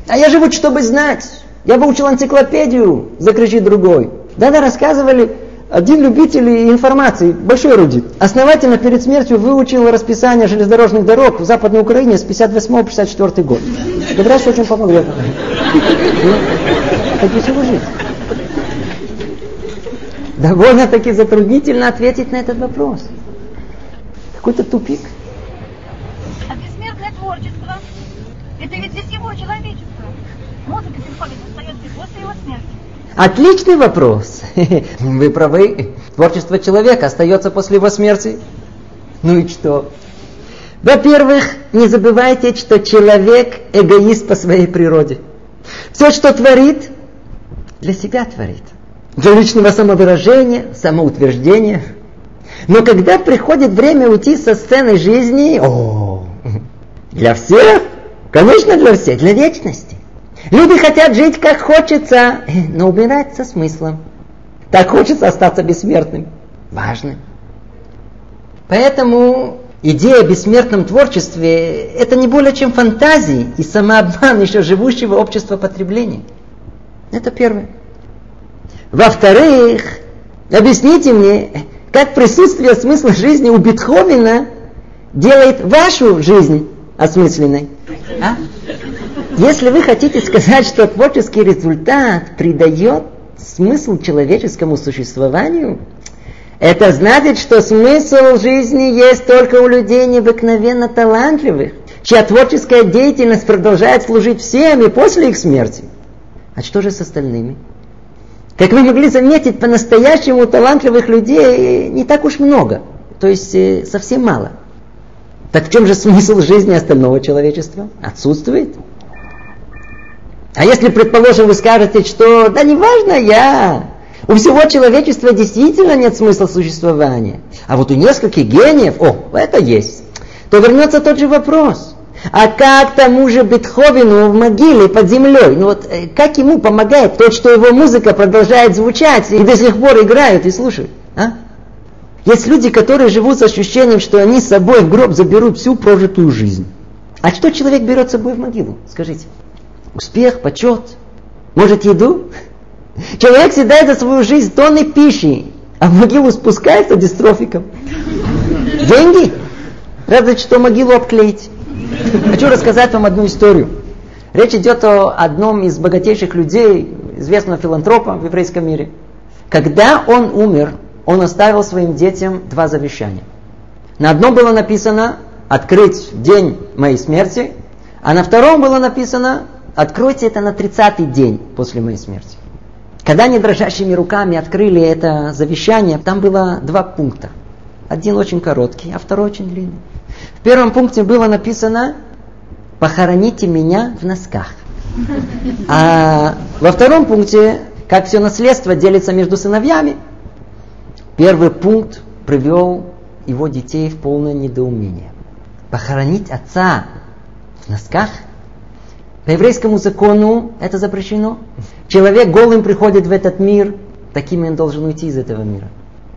А я живу, чтобы знать. Я выучил энциклопедию, закричит другой. Да-да, рассказывали, один любитель информации, большой эрудит, основательно перед смертью выучил расписание железнодорожных дорог в Западной Украине с 58 по 64 год. Как раз очень помогло. Так чего жить? Довольно-таки затруднительно ответить на этот вопрос. Какой-то тупик. А бессмертное творчество? Это ведь для всего человечества. Музыка приходит остается и после его смерти. Отличный вопрос. Вы правы. Творчество человека остается после его смерти. Ну и что? Во-первых, не забывайте, что человек эгоист по своей природе. Все, что творит, для себя творит. Для личного самовыражения, самоутверждения. Но когда приходит время уйти со сцены жизни, о, для всех, конечно для всех, для вечности. Люди хотят жить как хочется, но умирать со смыслом. Так хочется остаться бессмертным. Важно. Поэтому идея о бессмертном творчестве – это не более чем фантазии и самообман еще живущего общества потребления. Это первое. Во-вторых, объясните мне, как присутствие смысла жизни у Бетховена делает вашу жизнь осмысленной. А? Если вы хотите сказать, что творческий результат придает смысл человеческому существованию, это значит, что смысл жизни есть только у людей необыкновенно талантливых, чья творческая деятельность продолжает служить всем и после их смерти. А что же с остальными? Как вы могли заметить, по-настоящему талантливых людей не так уж много, то есть э, совсем мало. Так в чем же смысл жизни остального человечества? Отсутствует? А если, предположим, вы скажете, что да не важно я, у всего человечества действительно нет смысла существования, а вот у нескольких гениев, о, это есть, то вернется тот же вопрос. А как тому же Бетховену в могиле под землей? Ну вот э, как ему помогает то, что его музыка продолжает звучать и до сих пор играют и слушают? А? Есть люди, которые живут с ощущением, что они с собой в гроб заберут всю прожитую жизнь. А что человек берет с собой в могилу? Скажите успех, почет, может еду. Человек съедает за свою жизнь тонны пищи, а в могилу спускается дистрофиком. Деньги? Разве что могилу обклеить. Хочу рассказать вам одну историю. Речь идет о одном из богатейших людей, известного филантропа в еврейском мире. Когда он умер, он оставил своим детям два завещания. На одном было написано «Открыть день моей смерти», а на втором было написано Откройте это на 30-й день после моей смерти. Когда они дрожащими руками открыли это завещание, там было два пункта. Один очень короткий, а второй очень длинный. В первом пункте было написано «Похороните меня в носках». А во втором пункте, как все наследство делится между сыновьями, первый пункт привел его детей в полное недоумение. Похоронить отца в носках – по еврейскому закону это запрещено. Человек голым приходит в этот мир, таким он должен уйти из этого мира.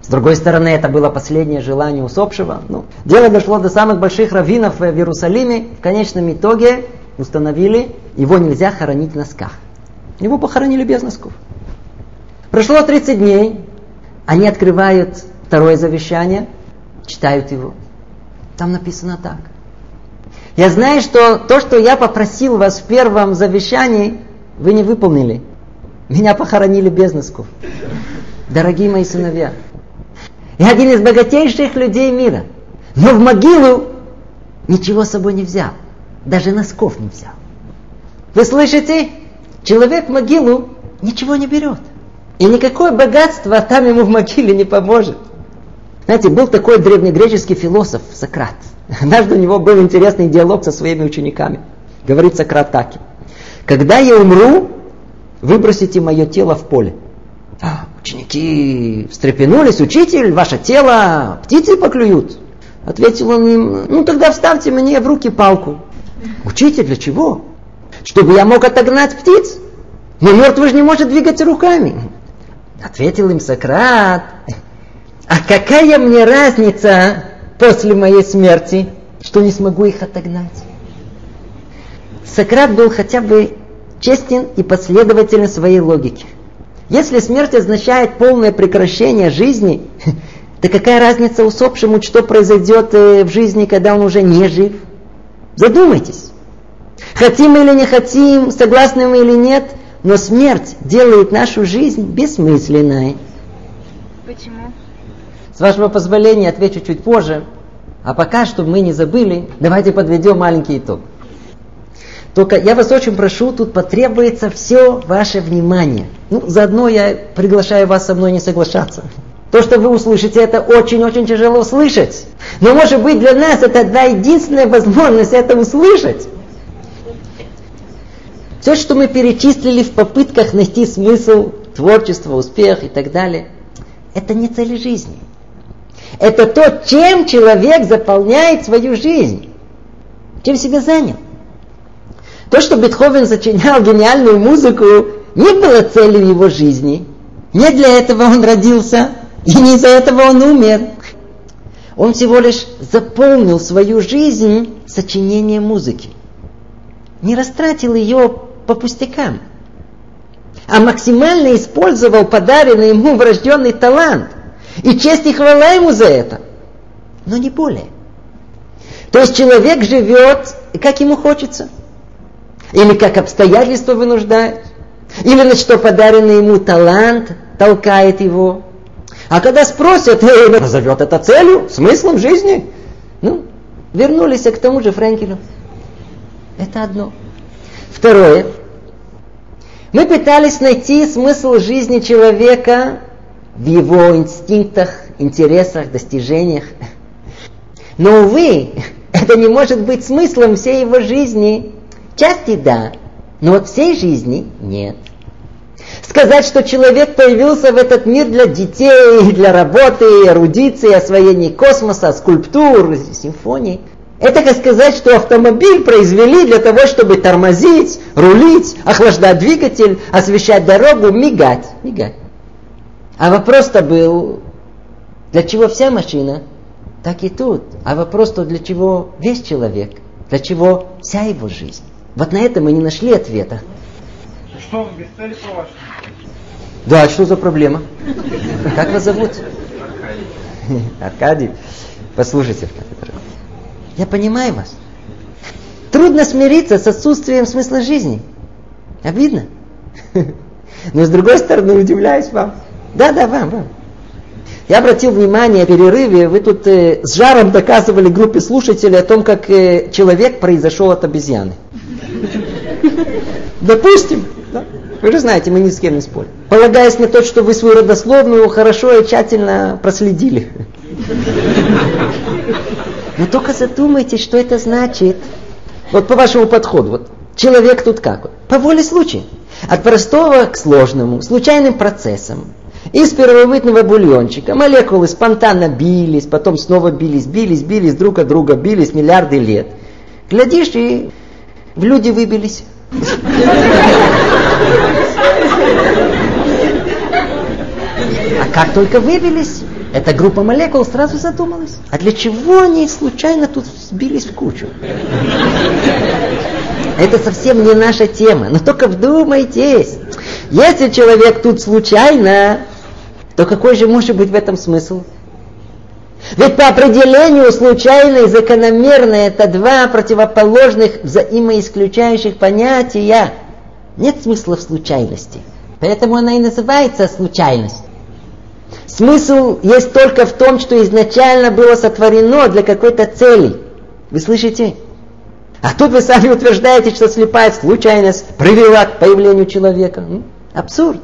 С другой стороны, это было последнее желание усопшего. Ну, дело дошло до самых больших раввинов в Иерусалиме. В конечном итоге установили, его нельзя хоронить в носках. Его похоронили без носков. Прошло 30 дней, они открывают второе завещание, читают его. Там написано так. Я знаю, что то, что я попросил вас в первом завещании, вы не выполнили. Меня похоронили без носков. Дорогие мои сыновья, я один из богатейших людей мира. Но в могилу ничего с собой не взял. Даже носков не взял. Вы слышите? Человек в могилу ничего не берет. И никакое богатство там ему в могиле не поможет. Знаете, был такой древнегреческий философ Сократ. Однажды у него был интересный диалог со своими учениками. Говорит Сократ так. Когда я умру, выбросите мое тело в поле. А, ученики встрепенулись, учитель, ваше тело птицы поклюют. Ответил он им, ну тогда вставьте мне в руки палку. Учитель, для чего? Чтобы я мог отогнать птиц. Но мертвый же не может двигать руками. Ответил им Сократ, а какая мне разница после моей смерти, что не смогу их отогнать? Сократ был хотя бы честен и последователен своей логике. Если смерть означает полное прекращение жизни, то какая разница усопшему, что произойдет э, в жизни, когда он уже не жив? Задумайтесь. Хотим или не хотим, согласны мы или нет, но смерть делает нашу жизнь бессмысленной. Почему? Вашего позволения отвечу чуть позже. А пока, чтобы мы не забыли, давайте подведем маленький итог. Только я вас очень прошу, тут потребуется все ваше внимание. Ну, заодно я приглашаю вас со мной не соглашаться. То, что вы услышите, это очень-очень тяжело слышать. Но может быть для нас это одна единственная возможность это услышать. Все, что мы перечислили в попытках найти смысл, творчество, успех и так далее, это не цели жизни. Это то, чем человек заполняет свою жизнь. Чем себя занял. То, что Бетховен сочинял гениальную музыку, не было целью его жизни. Не для этого он родился, и не из-за этого он умер. Он всего лишь заполнил свою жизнь сочинением музыки. Не растратил ее по пустякам, а максимально использовал подаренный ему врожденный талант. И честь и хвала ему за это. Но не более. То есть человек живет, как ему хочется. Или как обстоятельства вынуждают. Или на что подаренный ему талант толкает его. А когда спросят, э, назовет это целью, смыслом жизни, ну, вернулись к тому же Френкелю. Это одно. Второе. Мы пытались найти смысл жизни человека в его инстинктах, интересах, достижениях. Но, увы, это не может быть смыслом всей его жизни. Части да, но вот всей жизни нет. Сказать, что человек появился в этот мир для детей, для работы, эрудиции, освоения космоса, скульптур, симфоний – это как сказать, что автомобиль произвели для того, чтобы тормозить, рулить, охлаждать двигатель, освещать дорогу, мигать. мигать. А вопрос-то был, для чего вся машина? Так и тут. А вопрос-то для чего весь человек? Для чего вся его жизнь? Вот на это мы не нашли ответа. Что, без цели по Да, что за проблема? Как вас зовут? Аркадий. Послушайте, дорогой. Я понимаю вас. Трудно смириться с отсутствием смысла жизни. Обидно. Но с другой стороны, удивляюсь вам. Да, да, вам, вам. Я обратил внимание в перерыве, вы тут э, с жаром доказывали группе слушателей о том, как э, человек произошел от обезьяны. Допустим, да? вы же знаете, мы ни с кем не спорим. Полагаясь на то, что вы свою родословную хорошо и тщательно проследили. Но только задумайтесь, что это значит. Вот по вашему подходу, вот человек тут как? По воле случая. От простого к сложному, случайным процессом. Из первобытного бульончика молекулы спонтанно бились, потом снова бились, бились, бились, друг от друга бились миллиарды лет. Глядишь, и в люди выбились. А как только выбились, эта группа молекул сразу задумалась. А для чего они случайно тут сбились в кучу? Это совсем не наша тема. Но только вдумайтесь. Если человек тут случайно, то какой же может быть в этом смысл? Ведь по определению случайно и закономерно это два противоположных взаимоисключающих понятия. Нет смысла в случайности. Поэтому она и называется случайность. Смысл есть только в том, что изначально было сотворено для какой-то цели. Вы слышите? А тут вы сами утверждаете, что слепая случайность привела к появлению человека. Абсурд.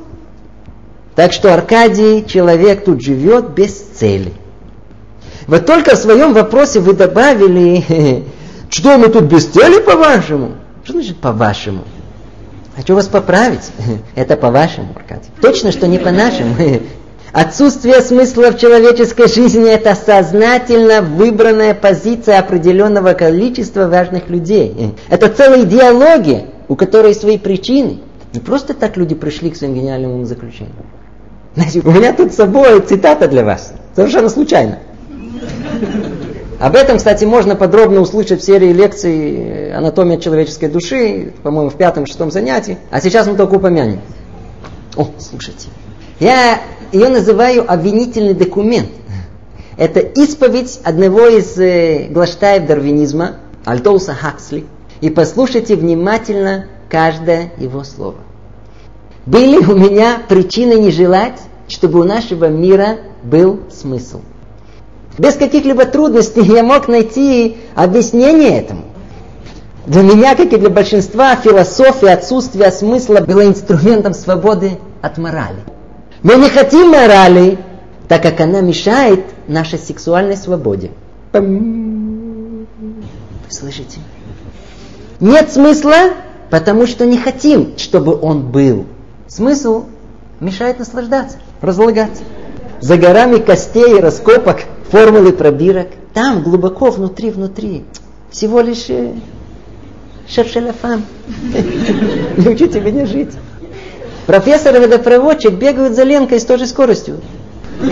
Так что Аркадий, человек тут живет без цели. Вот только в своем вопросе вы добавили, что мы тут без цели по-вашему? Что значит по-вашему? Хочу вас поправить. Это по-вашему, Аркадий. Точно, что не по-нашему. Отсутствие смысла в человеческой жизни – это сознательно выбранная позиция определенного количества важных людей. Это целые диалоги, у которой свои причины. Не просто так люди пришли к своим гениальным заключениям. Знаете, у меня тут с собой цитата для вас. Совершенно случайно. Об этом, кстати, можно подробно услышать в серии лекций «Анатомия человеческой души», по-моему, в пятом-шестом занятии. А сейчас мы только упомянем. О, слушайте. Я ее называю обвинительный документ. Это исповедь одного из э, глаштаев дарвинизма, Альтоуса Хаксли. И послушайте внимательно каждое его слово. Были у меня причины не желать, чтобы у нашего мира был смысл. Без каких-либо трудностей я мог найти объяснение этому. Для меня, как и для большинства, философия отсутствия смысла была инструментом свободы от морали. Мы не хотим морали, так как она мешает нашей сексуальной свободе. Слышите? Нет смысла, потому что не хотим, чтобы он был. Смысл мешает наслаждаться, разлагаться. За горами костей, раскопок, формулы пробирок, там глубоко внутри, внутри, всего лишь э, шершеляфам. Не учите меня жить. Профессор и водопроводчик бегают за Ленкой с той же скоростью.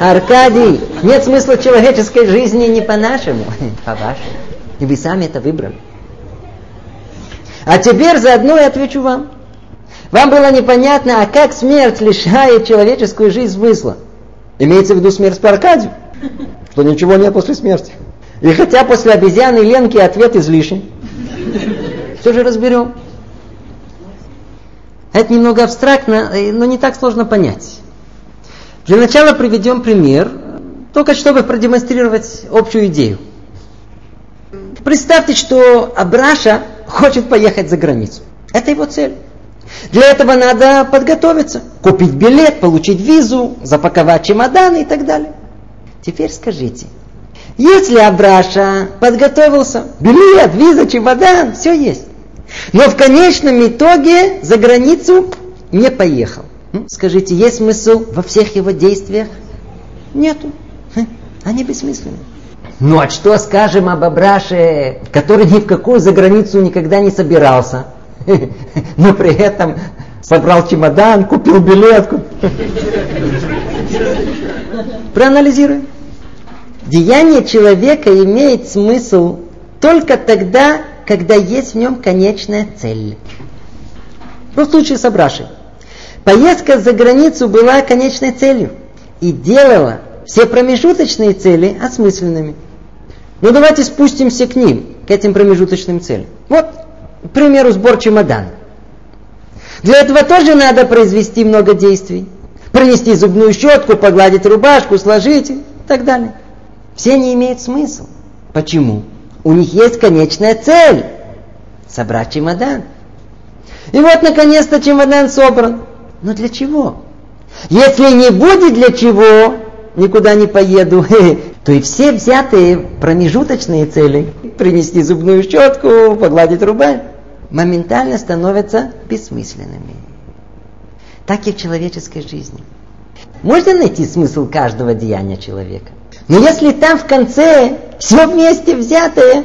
Аркадий, нет смысла человеческой жизни не по-нашему, по-вашему. И вы сами это выбрали. А теперь заодно я отвечу вам. Вам было непонятно, а как смерть лишает человеческую жизнь смысла? Имеется в виду смерть по Аркадию, что ничего нет после смерти. И хотя после обезьяны Ленки ответ излишний, все же разберем. Это немного абстрактно, э, но не так сложно понять. Для начала приведем пример, только чтобы продемонстрировать общую идею. Представьте, что Абраша хочет поехать за границу. Это его цель. Для этого надо подготовиться, купить билет, получить визу, запаковать чемоданы и так далее. Теперь скажите, если Абраша подготовился, билет, виза, чемодан, все есть, но в конечном итоге за границу не поехал. Скажите, есть смысл во всех его действиях? Нету. Они бессмысленны. Ну а что скажем об Абраше, который ни в какую за границу никогда не собирался, но при этом собрал чемодан, купил билет. Проанализируем. Деяние человека имеет смысл только тогда, когда есть в нем конечная цель. Ну, в случае. Поездка за границу была конечной целью и делала все промежуточные цели осмысленными. Ну давайте спустимся к ним, к этим промежуточным целям. Вот, к примеру, сбор чемодана. Для этого тоже надо произвести много действий. Принести зубную щетку, погладить рубашку, сложить и так далее. Все они имеют смысл. Почему? У них есть конечная цель – собрать чемодан. И вот, наконец-то, чемодан собран. Но для чего? Если не будет для чего, никуда не поеду, то и все взятые промежуточные цели – принести зубную щетку, погладить рубашку – моментально становятся бессмысленными. Так и в человеческой жизни. Можно найти смысл каждого деяния человека? Но если там в конце все вместе взятое,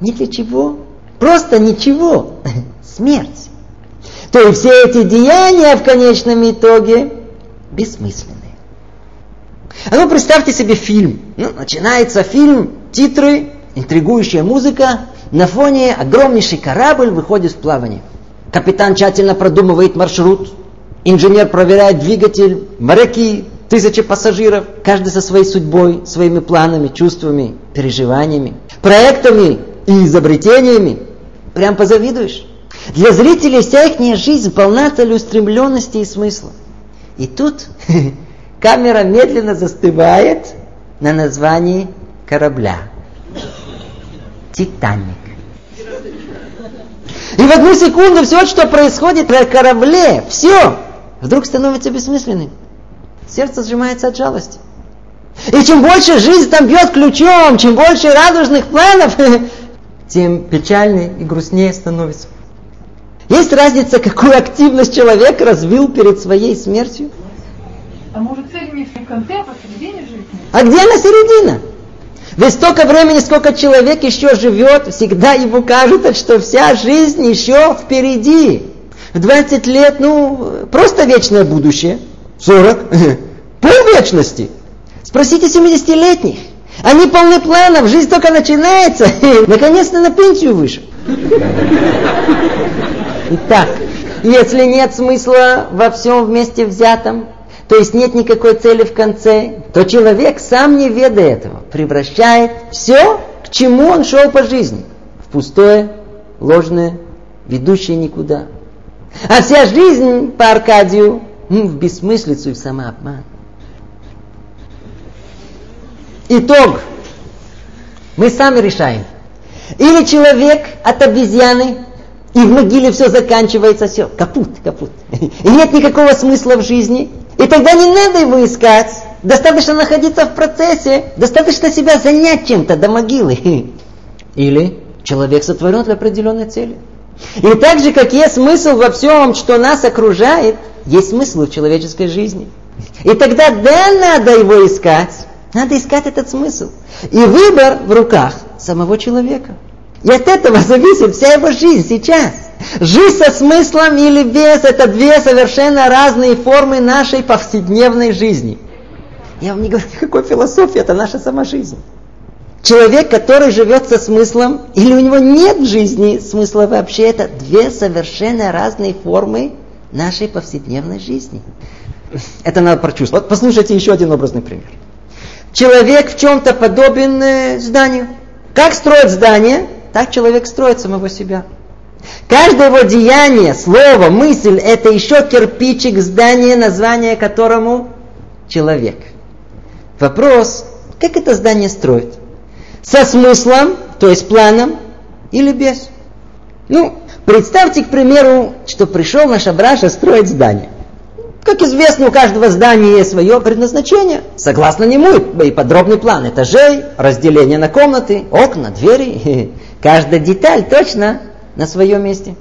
ни для чего, просто ничего, смерть, то и все эти деяния в конечном итоге бессмысленные. А ну представьте себе фильм. Ну, начинается фильм, титры, интригующая музыка, на фоне огромнейший корабль выходит в плавание. Капитан тщательно продумывает маршрут, Инженер проверяет двигатель, моряки, тысячи пассажиров, каждый со своей судьбой, своими планами, чувствами, переживаниями, проектами и изобретениями. Прям позавидуешь. Для зрителей вся их жизнь полна целеустремленности и смысла. И тут камера медленно застывает на названии корабля. Титаник. И в одну секунду все, что происходит на корабле, все, вдруг становится бессмысленным. Сердце сжимается от жалости. И чем больше жизнь там бьет ключом, чем больше радужных планов, тем печальнее и грустнее становится. Есть разница, какую активность человек развил перед своей смертью? А может цель не в конце, а посередине жизни? А где она середина? Ведь столько времени, сколько человек еще живет, всегда ему кажется, что вся жизнь еще впереди. В 20 лет, ну, просто вечное будущее. 40, пол вечности. Спросите 70-летних. Они полны планов, жизнь только начинается, наконец-то на пенсию вышел. Итак, если нет смысла во всем вместе взятом, то есть нет никакой цели в конце, то человек, сам не ведая этого, превращает все, к чему он шел по жизни, в пустое, ложное, ведущее никуда. А вся жизнь по Аркадию в бессмыслицу и в самообман. Итог. Мы сами решаем. Или человек от обезьяны, и в могиле все заканчивается, все, капут, капут. И нет никакого смысла в жизни. И тогда не надо его искать. Достаточно находиться в процессе, достаточно себя занять чем-то до могилы. Или человек сотворен для определенной цели. И так же, как есть смысл во всем, что нас окружает, есть смысл в человеческой жизни. И тогда, да, надо его искать. Надо искать этот смысл. И выбор в руках самого человека. И от этого зависит вся его жизнь сейчас. Жизнь со смыслом или без – это две совершенно разные формы нашей повседневной жизни. Я вам не говорю никакой философии, это наша сама жизнь. Человек, который живет со смыслом, или у него нет в жизни смысла вообще, это две совершенно разные формы нашей повседневной жизни. Это надо прочувствовать. Вот послушайте еще один образный пример. Человек в чем-то подобен э, зданию. Как строить здание? Так человек строит самого себя. Каждое его деяние, слово, мысль – это еще кирпичик здания, название которому человек. Вопрос, как это здание строит? Со смыслом, то есть планом, или без? Ну, представьте, к примеру, что пришел наш Абраша строить здание. Как известно, у каждого здания есть свое предназначение. Согласно нему и подробный план этажей, разделение на комнаты, окна, двери. Каждая деталь точно на своем месте.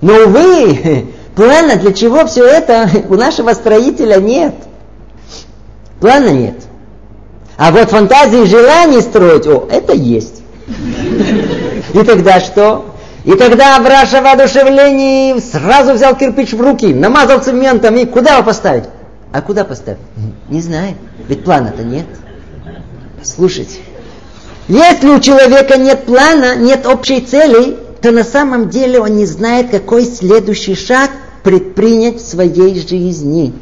Но, увы, плана для чего все это у нашего строителя нет. Плана нет. А вот фантазии и желаний строить, о, это есть. И тогда что? И тогда в воодушевлении сразу взял кирпич в руки, намазал цементом и куда его поставить? А куда поставить? Не знаю, ведь плана-то нет. Слушайте, если у человека нет плана, нет общей цели, то на самом деле он не знает, какой следующий шаг предпринять в своей жизни.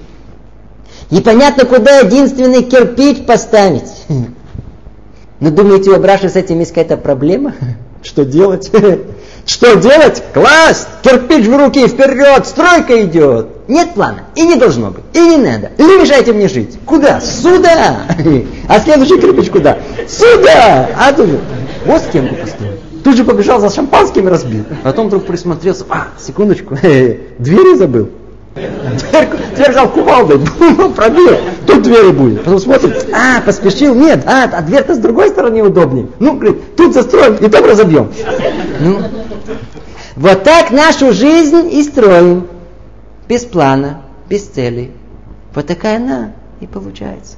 Непонятно, куда единственный кирпич поставить. Но думаете, у Абраши с этим есть какая-то проблема? Что делать? Что делать? Класть! Кирпич в руки, вперед! Стройка идет! Нет плана. И не должно быть. И не надо. И не мешайте мне жить. Куда? Сюда! А следующий кирпич куда? Сюда! А тут же. Вот стенку построил. Тут же побежал за шампанским и разбил. Потом вдруг присмотрелся. А, секундочку. Двери забыл. Дверь, дверь взял кувалдой, бум, пробил, тут двери будет. Потом смотрит, а, поспешил, нет, а, а дверь-то с другой стороны удобнее. Ну, говорит, тут застроим и там разобьем. Ну, вот так нашу жизнь и строим. Без плана, без цели. Вот такая она и получается.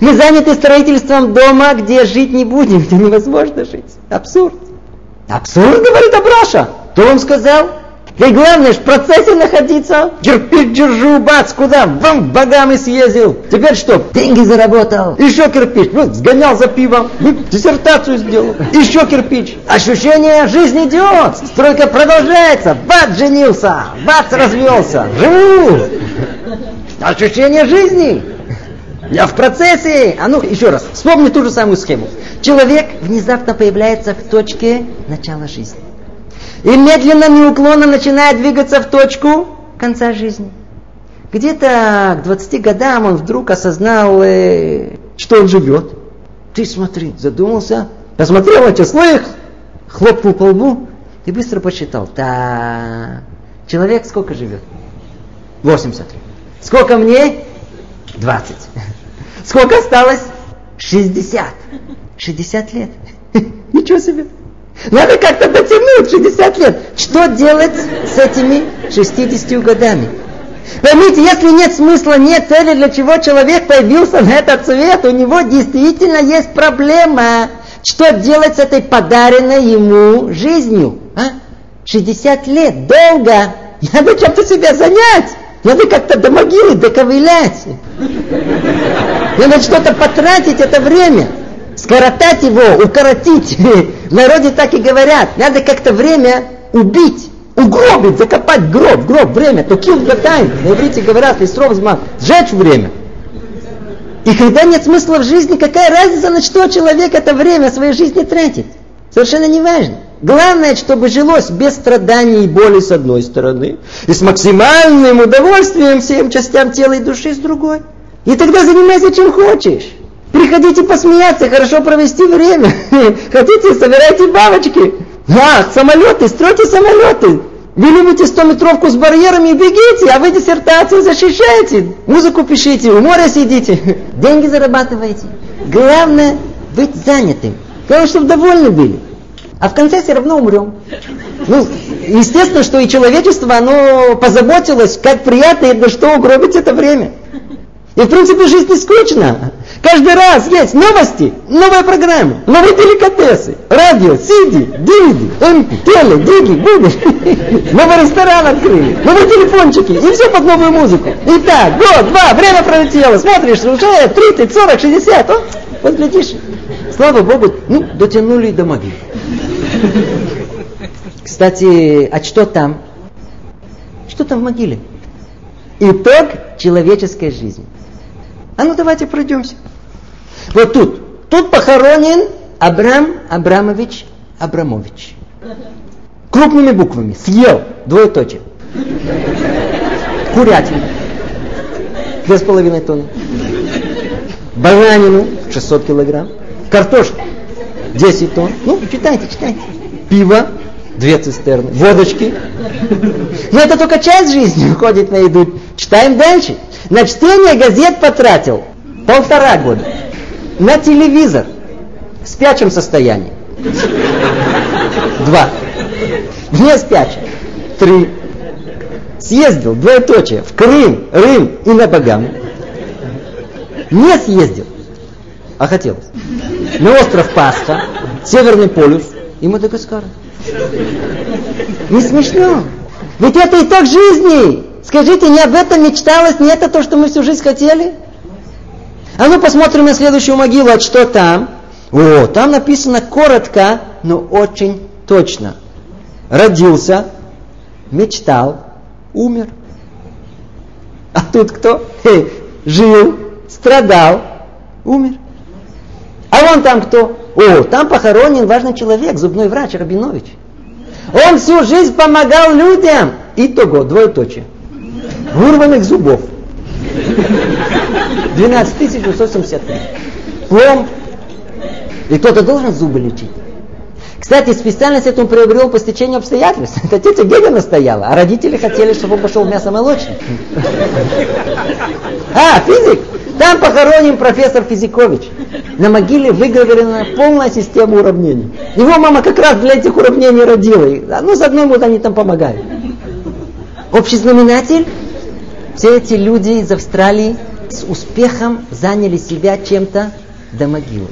Мы заняты строительством дома, где жить не будем, где невозможно жить. Абсурд. Абсурд, говорит Абраша. Кто вам сказал? И главное, в процессе находиться. Кирпич держу, бац, куда? Вам богами съездил. Теперь что? Деньги заработал. Еще кирпич. Ну, сгонял за пивом. Ну, диссертацию сделал. Еще кирпич. Ощущение жизни идет. Стройка продолжается. Бац, женился. Бац, развелся. Живу. Ощущение жизни. Я в процессе. А ну, еще раз. Вспомни ту же самую схему. Человек внезапно появляется в точке начала жизни и медленно, неуклонно начинает двигаться в точку конца жизни. Где-то к 20 годам он вдруг осознал, э, что он живет. Ты смотри, задумался, посмотрел на число их, хлопнул по лбу и быстро посчитал. Да, человек сколько живет? 80 лет. Сколько мне? 20. Сколько осталось? 60. 60 лет. Ничего себе. Надо как-то дотянуть 60 лет. Что делать с этими 60 годами? Поймите, если нет смысла, нет цели, для чего человек появился на этот свет, у него действительно есть проблема. Что делать с этой подаренной ему жизнью? А? 60 лет, долго. Надо чем-то себя занять. Надо как-то до могилы доковылять. Надо что-то потратить это время скоротать его, укоротить. В народе так и говорят. Надо как-то время убить, угробить, закопать гроб, гроб, время. То the time. На иврите говорят, лисров зман. Сжечь время. И когда нет смысла в жизни, какая разница, на что человек это время своей жизни тратит? Совершенно не важно. Главное, чтобы жилось без страданий и боли с одной стороны, и с максимальным удовольствием всем частям тела и души с другой. И тогда занимайся чем хочешь. Приходите посмеяться, хорошо провести время. Хотите, собирайте бабочки. Да, самолеты, стройте самолеты. Вы любите 100-метровку с барьерами, бегите, а вы диссертацию защищаете. Музыку пишите, у моря сидите. Деньги зарабатываете. Главное быть занятым. Главное, чтобы довольны были. А в конце все равно умрем. Ну, естественно, что и человечество, оно позаботилось, как приятно и на что угробить это время. И в принципе жизнь не скучна. Каждый раз есть новости, новая программа, новые деликатесы, радио, сиди, DVD, МП, теле, диги, гугл. Новый ресторан открыли, новые телефончики, и все под новую музыку. И так, год, два, время пролетело, смотришь, уже 30, 40, 60, о, вот глядишь. Слава Богу, ну, дотянули до могилы. Кстати, а что там? Что там в могиле? Итог человеческой жизни. А ну давайте пройдемся. Вот тут. Тут похоронен Абрам Абрамович Абрамович. Крупными буквами. Съел. Двоеточие. Курятину. Две с половиной тонны. Баранину 600 килограмм. Картошку 10 тонн. Ну, читайте, читайте. Пиво две цистерны. Водочки. Но это только часть жизни уходит на еду. Читаем дальше. На чтение газет потратил полтора года. На телевизор в спячем состоянии. Два. Вне спячем. Три. Съездил, двоеточие, в Крым, Рим и на Багаму. Не съездил, а хотелось. На остров Пасха, Северный полюс и Мадагаскар. Не смешно. Ведь это итог жизни. Скажите, не об этом мечталось, не это то, что мы всю жизнь хотели? А ну посмотрим на следующую могилу, а что там? О, там написано коротко, но очень точно. Родился, мечтал, умер. А тут кто? Хе, жил, страдал, умер. А вон там кто? О, там похоронен важный человек, зубной врач Рабинович. Он всю жизнь помогал людям. Итого, двоеточие вырванных зубов. 12 тысяч 973. Плом. И кто-то должен зубы лечить. Кстати, специальность эту он приобрел по стечению обстоятельств. Это тетя Геля настояла, а родители хотели, чтобы он пошел в мясомолочник. А, физик! Там похоронен профессор Физикович. На могиле выговорена полная система уравнений. Его мама как раз для этих уравнений родила. Ну, с одной вот они там помогают. Общий знаменатель все эти люди из Австралии с успехом заняли себя чем-то до могилы.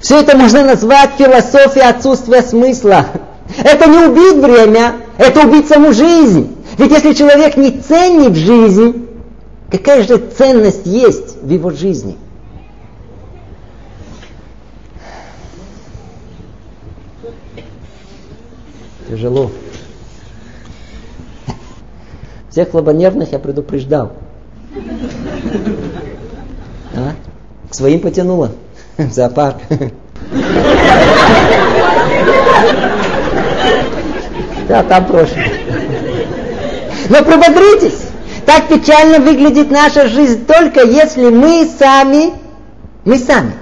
Все это можно назвать философией отсутствия смысла. Это не убить время, Это убить саму жизнь. Ведь если человек не ценит жизнь, какая же ценность есть в его жизни? Тяжело. Всех слабонервных я предупреждал. А? К своим потянуло. В зоопарк. Да, там проще. Но прибодритесь. Так печально выглядит наша жизнь только если мы сами, мы сами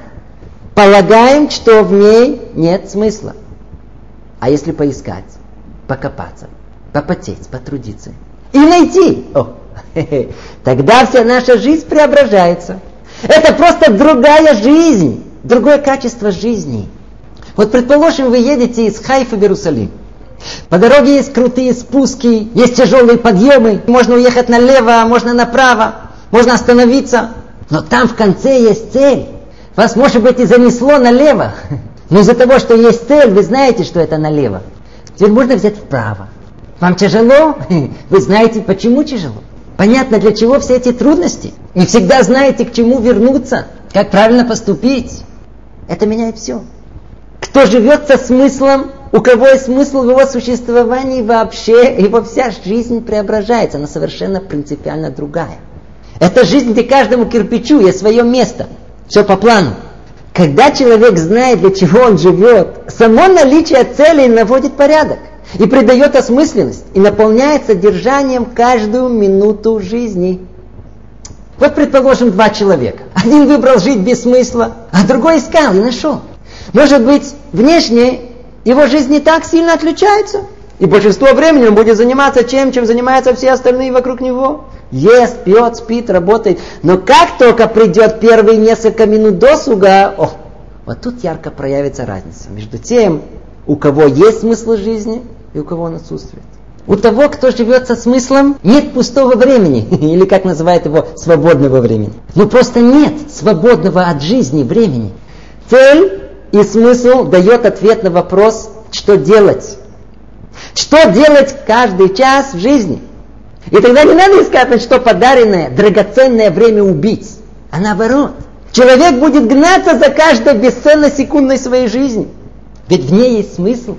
полагаем, что в ней нет смысла. А если поискать, покопаться, попотеть, потрудиться и найти, о, тогда вся наша жизнь преображается. Это просто другая жизнь, другое качество жизни. Вот предположим, вы едете из Хайфа в Иерусалим. По дороге есть крутые спуски, есть тяжелые подъемы, можно уехать налево, можно направо, можно остановиться. Но там в конце есть цель. Вас, может быть, и занесло налево. Но из-за того, что есть цель, вы знаете, что это налево. Теперь можно взять вправо. Вам тяжело? Вы знаете, почему тяжело. Понятно, для чего все эти трудности. И всегда знаете, к чему вернуться, как правильно поступить. Это меняет все. Кто живет со смыслом, у кого есть смысл в его существовании вообще, его вся жизнь преображается, она совершенно принципиально другая. Это жизнь, где каждому кирпичу есть свое место. Все по плану. Когда человек знает, для чего он живет, само наличие целей наводит порядок и придает осмысленность, и наполняет содержанием каждую минуту жизни. Вот, предположим, два человека. Один выбрал жить без смысла, а другой искал и нашел. Может быть, внешне его жизнь не так сильно отличается. И большинство времени он будет заниматься чем, чем занимаются все остальные вокруг него. Ест, пьет, спит, работает. Но как только придет первые несколько минут досуга, о, вот тут ярко проявится разница между тем, у кого есть смысл жизни и у кого он отсутствует. У того, кто живет со смыслом, нет пустого времени, или как называют его, свободного времени. Ну просто нет свободного от жизни времени. Цель и смысл дает ответ на вопрос, что делать. Что делать каждый час в жизни. И тогда не надо искать, на что подаренное, драгоценное время убить. А наоборот. Человек будет гнаться за каждой бесценной секундой своей жизни. Ведь в ней есть смысл.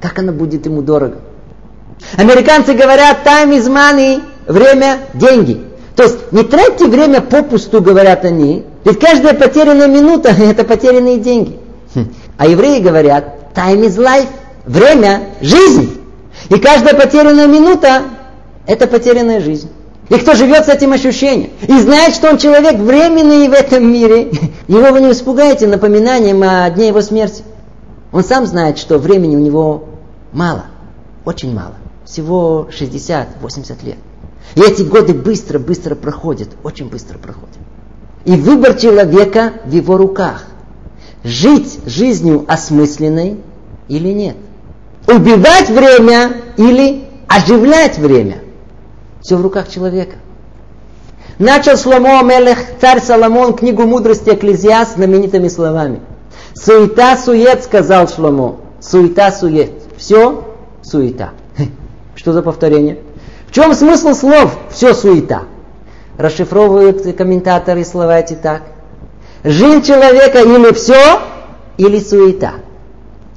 Как она будет ему дорого. Американцы говорят, time is money, время – деньги. То есть не тратьте время попусту, говорят они. Ведь каждая потерянная минута – это потерянные деньги. А евреи говорят, time is life, время – жизнь. И каждая потерянная минута – это потерянная жизнь. И кто живет с этим ощущением и знает, что он человек временный в этом мире, его вы не испугаете напоминанием о дне его смерти. Он сам знает, что времени у него мало, очень мало. Всего 60-80 лет. И эти годы быстро-быстро проходят, очень быстро проходят. И выбор человека в его руках – жить жизнью осмысленной или нет. Убивать время или оживлять время. Все в руках человека. Начал Шломо Амелех, царь Соломон, книгу мудрости Экклезиаст знаменитыми словами. Суета, сует, сказал Шломо. Суета, сует. Все суета. Что за повторение? В чем смысл слов «все суета»? Расшифровывают комментаторы слова эти так – Жизнь человека или все, или суета.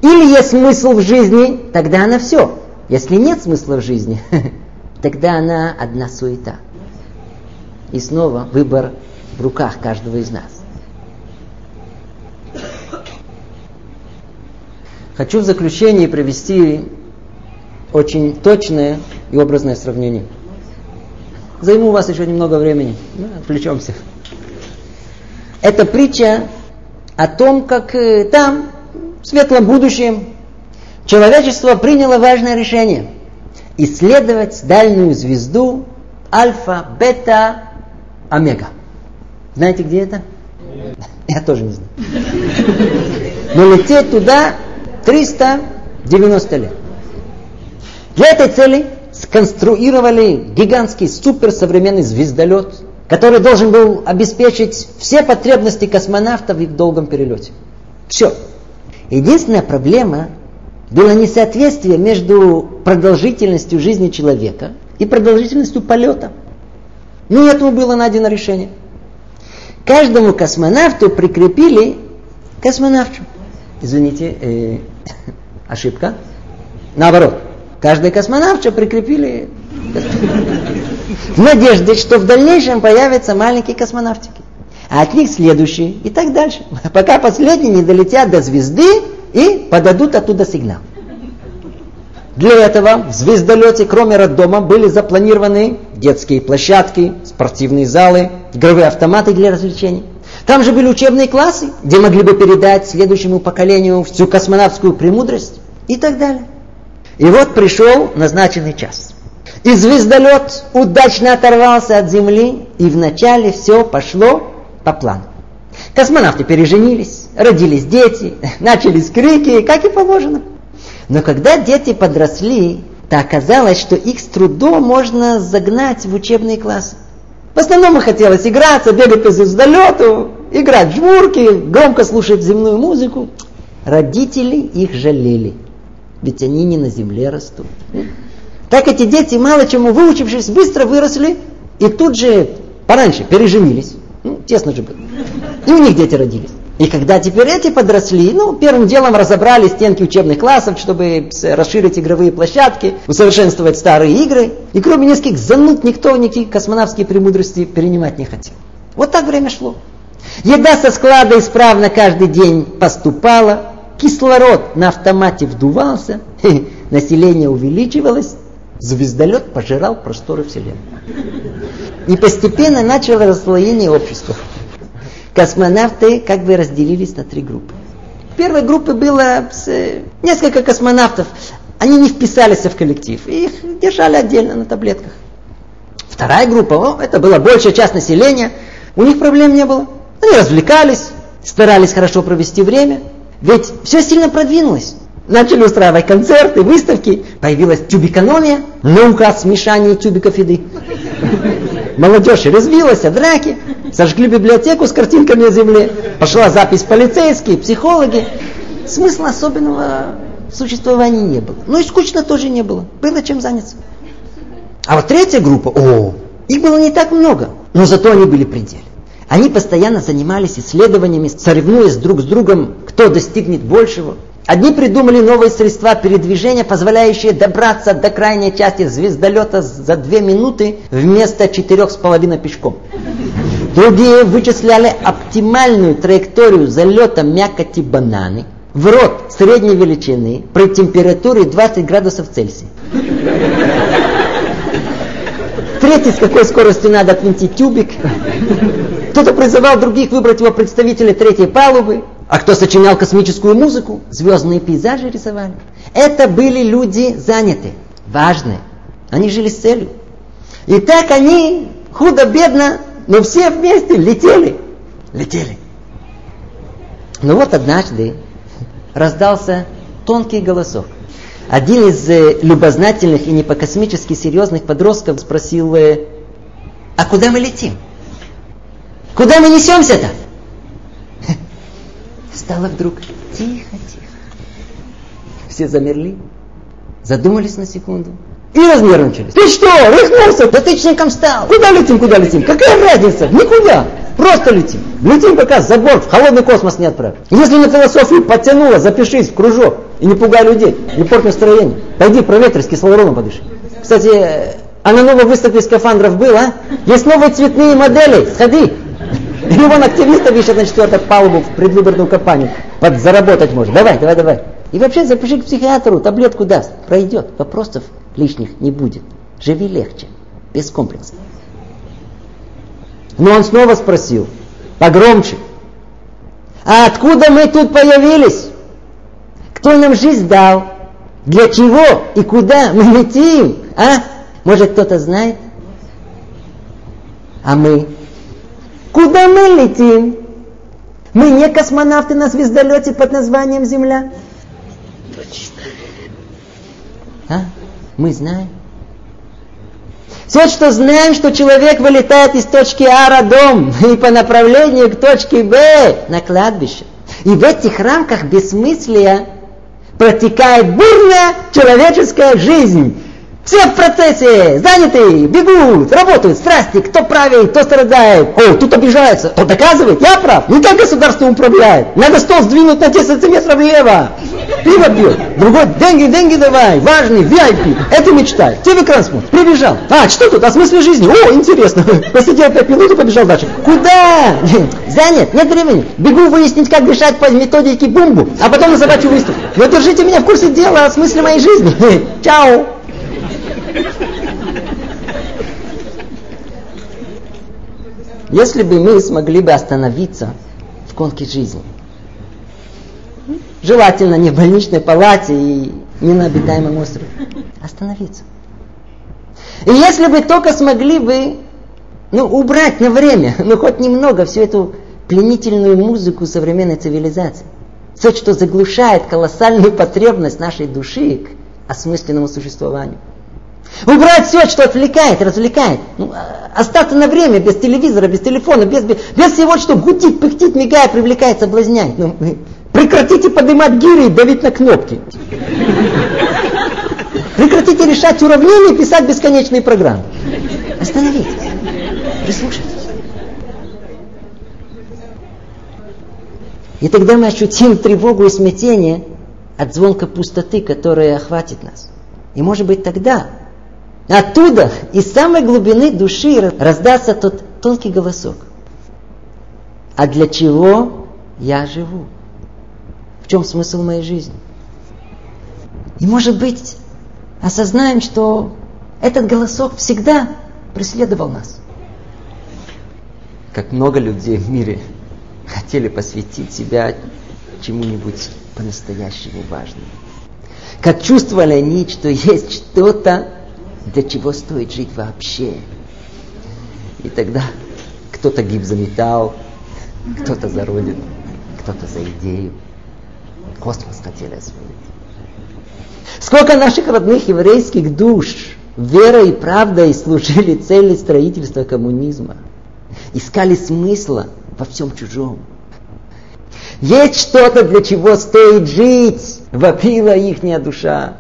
Или есть смысл в жизни, тогда она все. Если нет смысла в жизни, тогда она одна суета. И снова выбор в руках каждого из нас. Хочу в заключении провести очень точное и образное сравнение. Займу у вас еще немного времени. Ну, отвлечемся. Это притча о том, как э, там, в светлом будущем, человечество приняло важное решение – исследовать дальнюю звезду Альфа, Бета, Омега. Знаете, где это? Я тоже не знаю. Но лететь туда 390 лет. Для этой цели сконструировали гигантский суперсовременный звездолет – который должен был обеспечить все потребности космонавтов в долгом перелете. Все. Единственная проблема, было несоответствие между продолжительностью жизни человека и продолжительностью полета. Ну, этому было найдено решение. Каждому космонавту прикрепили космонавту. Извините, э, ошибка. Наоборот, каждой космонавту прикрепили в надежде, что в дальнейшем появятся маленькие космонавтики. А от них следующие и так дальше. Пока последние не долетят до звезды и подадут оттуда сигнал. Для этого в звездолете, кроме роддома, были запланированы детские площадки, спортивные залы, игровые автоматы для развлечений. Там же были учебные классы, где могли бы передать следующему поколению всю космонавтскую премудрость и так далее. И вот пришел назначенный час. И звездолет удачно оторвался от Земли, и вначале все пошло по плану. Космонавты переженились, родились дети, начались крики, как и положено. Но когда дети подросли, то оказалось, что их с трудом можно загнать в учебные классы. В основном хотелось играться, бегать по звездолету, играть в жмурки, громко слушать земную музыку. Родители их жалели, ведь они не на земле растут. Так эти дети, мало чему выучившись, быстро выросли и тут же пораньше переженились. Ну, тесно же было. И у них дети родились. И когда теперь эти подросли, ну, первым делом разобрали стенки учебных классов, чтобы расширить игровые площадки, усовершенствовать старые игры. И кроме нескольких зануд никто никакие космонавтские премудрости перенимать не хотел. Вот так время шло. Еда со склада исправно каждый день поступала, кислород на автомате вдувался, население увеличивалось, звездолет пожирал просторы Вселенной. И постепенно начало расслоение общества космонавты как бы разделились на три группы. В первой группе было э, несколько космонавтов. Они не вписались в коллектив. Их держали отдельно на таблетках. Вторая группа, о, это была большая часть населения. У них проблем не было. Они развлекались, старались хорошо провести время. Ведь все сильно продвинулось. Начали устраивать концерты, выставки. Появилась тюбикономия, наука о смешании тюбиков еды. Молодежь развилась, а драки. Сожгли библиотеку с картинками о земле. Пошла запись полицейские, психологи. Смысла особенного существования не было. Ну и скучно тоже не было. Было чем заняться. А вот третья группа, о, их было не так много, но зато они были пределы. Они постоянно занимались исследованиями, соревнуясь друг с другом, кто достигнет большего. Одни придумали новые средства передвижения, позволяющие добраться до крайней части звездолета за две минуты вместо четырех с половиной пешком. Другие вычисляли оптимальную траекторию залета мякоти бананы в рот средней величины при температуре 20 градусов Цельсия. Третий, с какой скоростью надо отвинтить тюбик. Кто-то призывал других выбрать его представителей третьей палубы. А кто сочинял космическую музыку, звездные пейзажи рисовали. Это были люди занятые, важные. Они жили с целью. И так они худо-бедно но все вместе летели. Летели. Но вот однажды раздался тонкий голосок. Один из э, любознательных и не по-космически серьезных подростков спросил, э, а куда мы летим? Куда мы несемся-то? Стало вдруг тихо-тихо. Все замерли, задумались на секунду. И разнервничались. Ты что, рехнулся? Да ты чником стал. Куда летим, куда летим? Какая разница? Никуда. Просто летим. Летим, пока за борт в холодный космос не отправят. Если на философию подтянула, запишись в кружок. И не пугай людей, не порт настроение. Пойди проветрись, кислородом подыши. Кстати, а на новой выставке скафандров был, а? Есть новые цветные модели, сходи. Или вон активистов ищет на четвертую палубу в предвыборную кампанию. Подзаработать может. Давай, давай, давай. И вообще запиши к психиатру, таблетку даст. Пройдет. Вопросов лишних не будет. Живи легче, без комплексов. Но он снова спросил, погромче, а откуда мы тут появились? Кто нам жизнь дал? Для чего и куда мы летим? А? Может кто-то знает? А мы? Куда мы летим? Мы не космонавты на звездолете под названием Земля. Точно. А? Мы знаем. Все, что знаем, что человек вылетает из точки А родом и по направлению к точке Б на кладбище. И в этих рамках бессмыслия протекает бурная человеческая жизнь. Все в процессе, заняты, бегут, работают, страсти, кто правит, кто страдает. О, тут обижается, кто доказывает, я прав. Не так государство управляет. Надо стол сдвинуть на 10 сантиметров влево. Пиво пьет. Другой, деньги, деньги давай, важный, VIP. Это мечтай. Тебе экран смотрит, прибежал. А, что тут, о смысле жизни? О, интересно. Посидел 5 минут и побежал дальше. Куда? Занят, нет времени. Бегу выяснить, как решать по методике бумбу, а потом на собачью выставку. Вы держите меня в курсе дела о смысле моей жизни. Чао. Если бы мы смогли бы остановиться в конке жизни, желательно не в больничной палате и не на обитаемом острове, остановиться. И если бы только смогли бы ну, убрать на время, ну хоть немного всю эту пленительную музыку современной цивилизации, все, что заглушает колоссальную потребность нашей души к осмысленному существованию. Убрать все, что отвлекает, развлекает. Ну, а, остаться на время без телевизора, без телефона, без, без всего, что гудит, пыхтит, мигает, привлекает, соблазняет. Ну, прекратите поднимать гири и давить на кнопки. Прекратите решать уравнения и писать бесконечные программы. Остановитесь. Прислушайтесь. И тогда мы ощутим тревогу и смятение от звонка пустоты, которая охватит нас. И может быть тогда Оттуда, из самой глубины души раздастся тот тонкий голосок. А для чего я живу? В чем смысл моей жизни? И может быть, осознаем, что этот голосок всегда преследовал нас. Как много людей в мире хотели посвятить себя чему-нибудь по-настоящему важному. Как чувствовали они, что есть что-то, для чего стоит жить вообще. И тогда кто-то гиб за металл, кто-то за родину, кто-то за идею. Космос хотели освоить. Сколько наших родных еврейских душ верой и правдой служили цели строительства коммунизма. Искали смысла во всем чужом. Есть что-то, для чего стоит жить, вопила ихняя душа.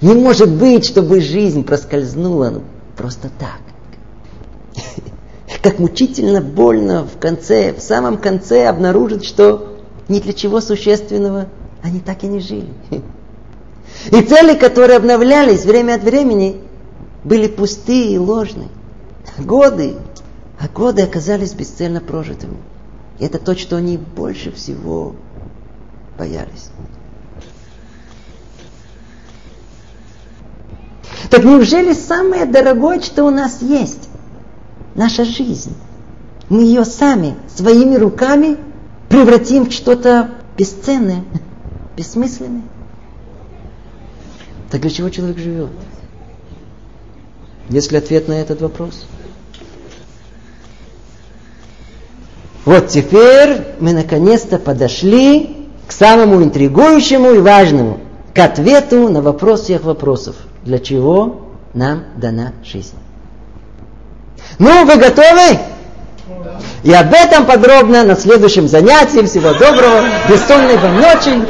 Не может быть, чтобы жизнь проскользнула ну, просто так. Как мучительно больно в конце, в самом конце обнаружить, что ни для чего существенного они так и не жили. И цели, которые обновлялись время от времени, были пустые и ложные. Годы, а годы оказались бесцельно прожитыми. И это то, что они больше всего боялись. Так неужели самое дорогое, что у нас есть? Наша жизнь. Мы ее сами, своими руками превратим в что-то бесценное, бессмысленное. Так для чего человек живет? Есть ли ответ на этот вопрос? Вот теперь мы наконец-то подошли к самому интригующему и важному, к ответу на вопрос всех вопросов – для чего нам дана жизнь. Ну, вы готовы? И об этом подробно на следующем занятии. Всего доброго, бессонной вам ночи.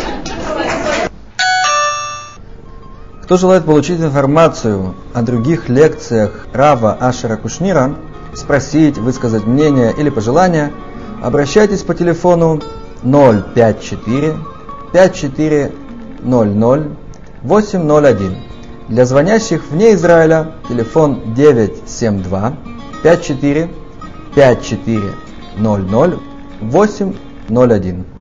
Кто желает получить информацию о других лекциях Рава Ашера Кушнира, спросить, высказать мнение или пожелания, обращайтесь по телефону 054 5400 801. Для звонящих вне Израиля телефон 972 54 5400 801.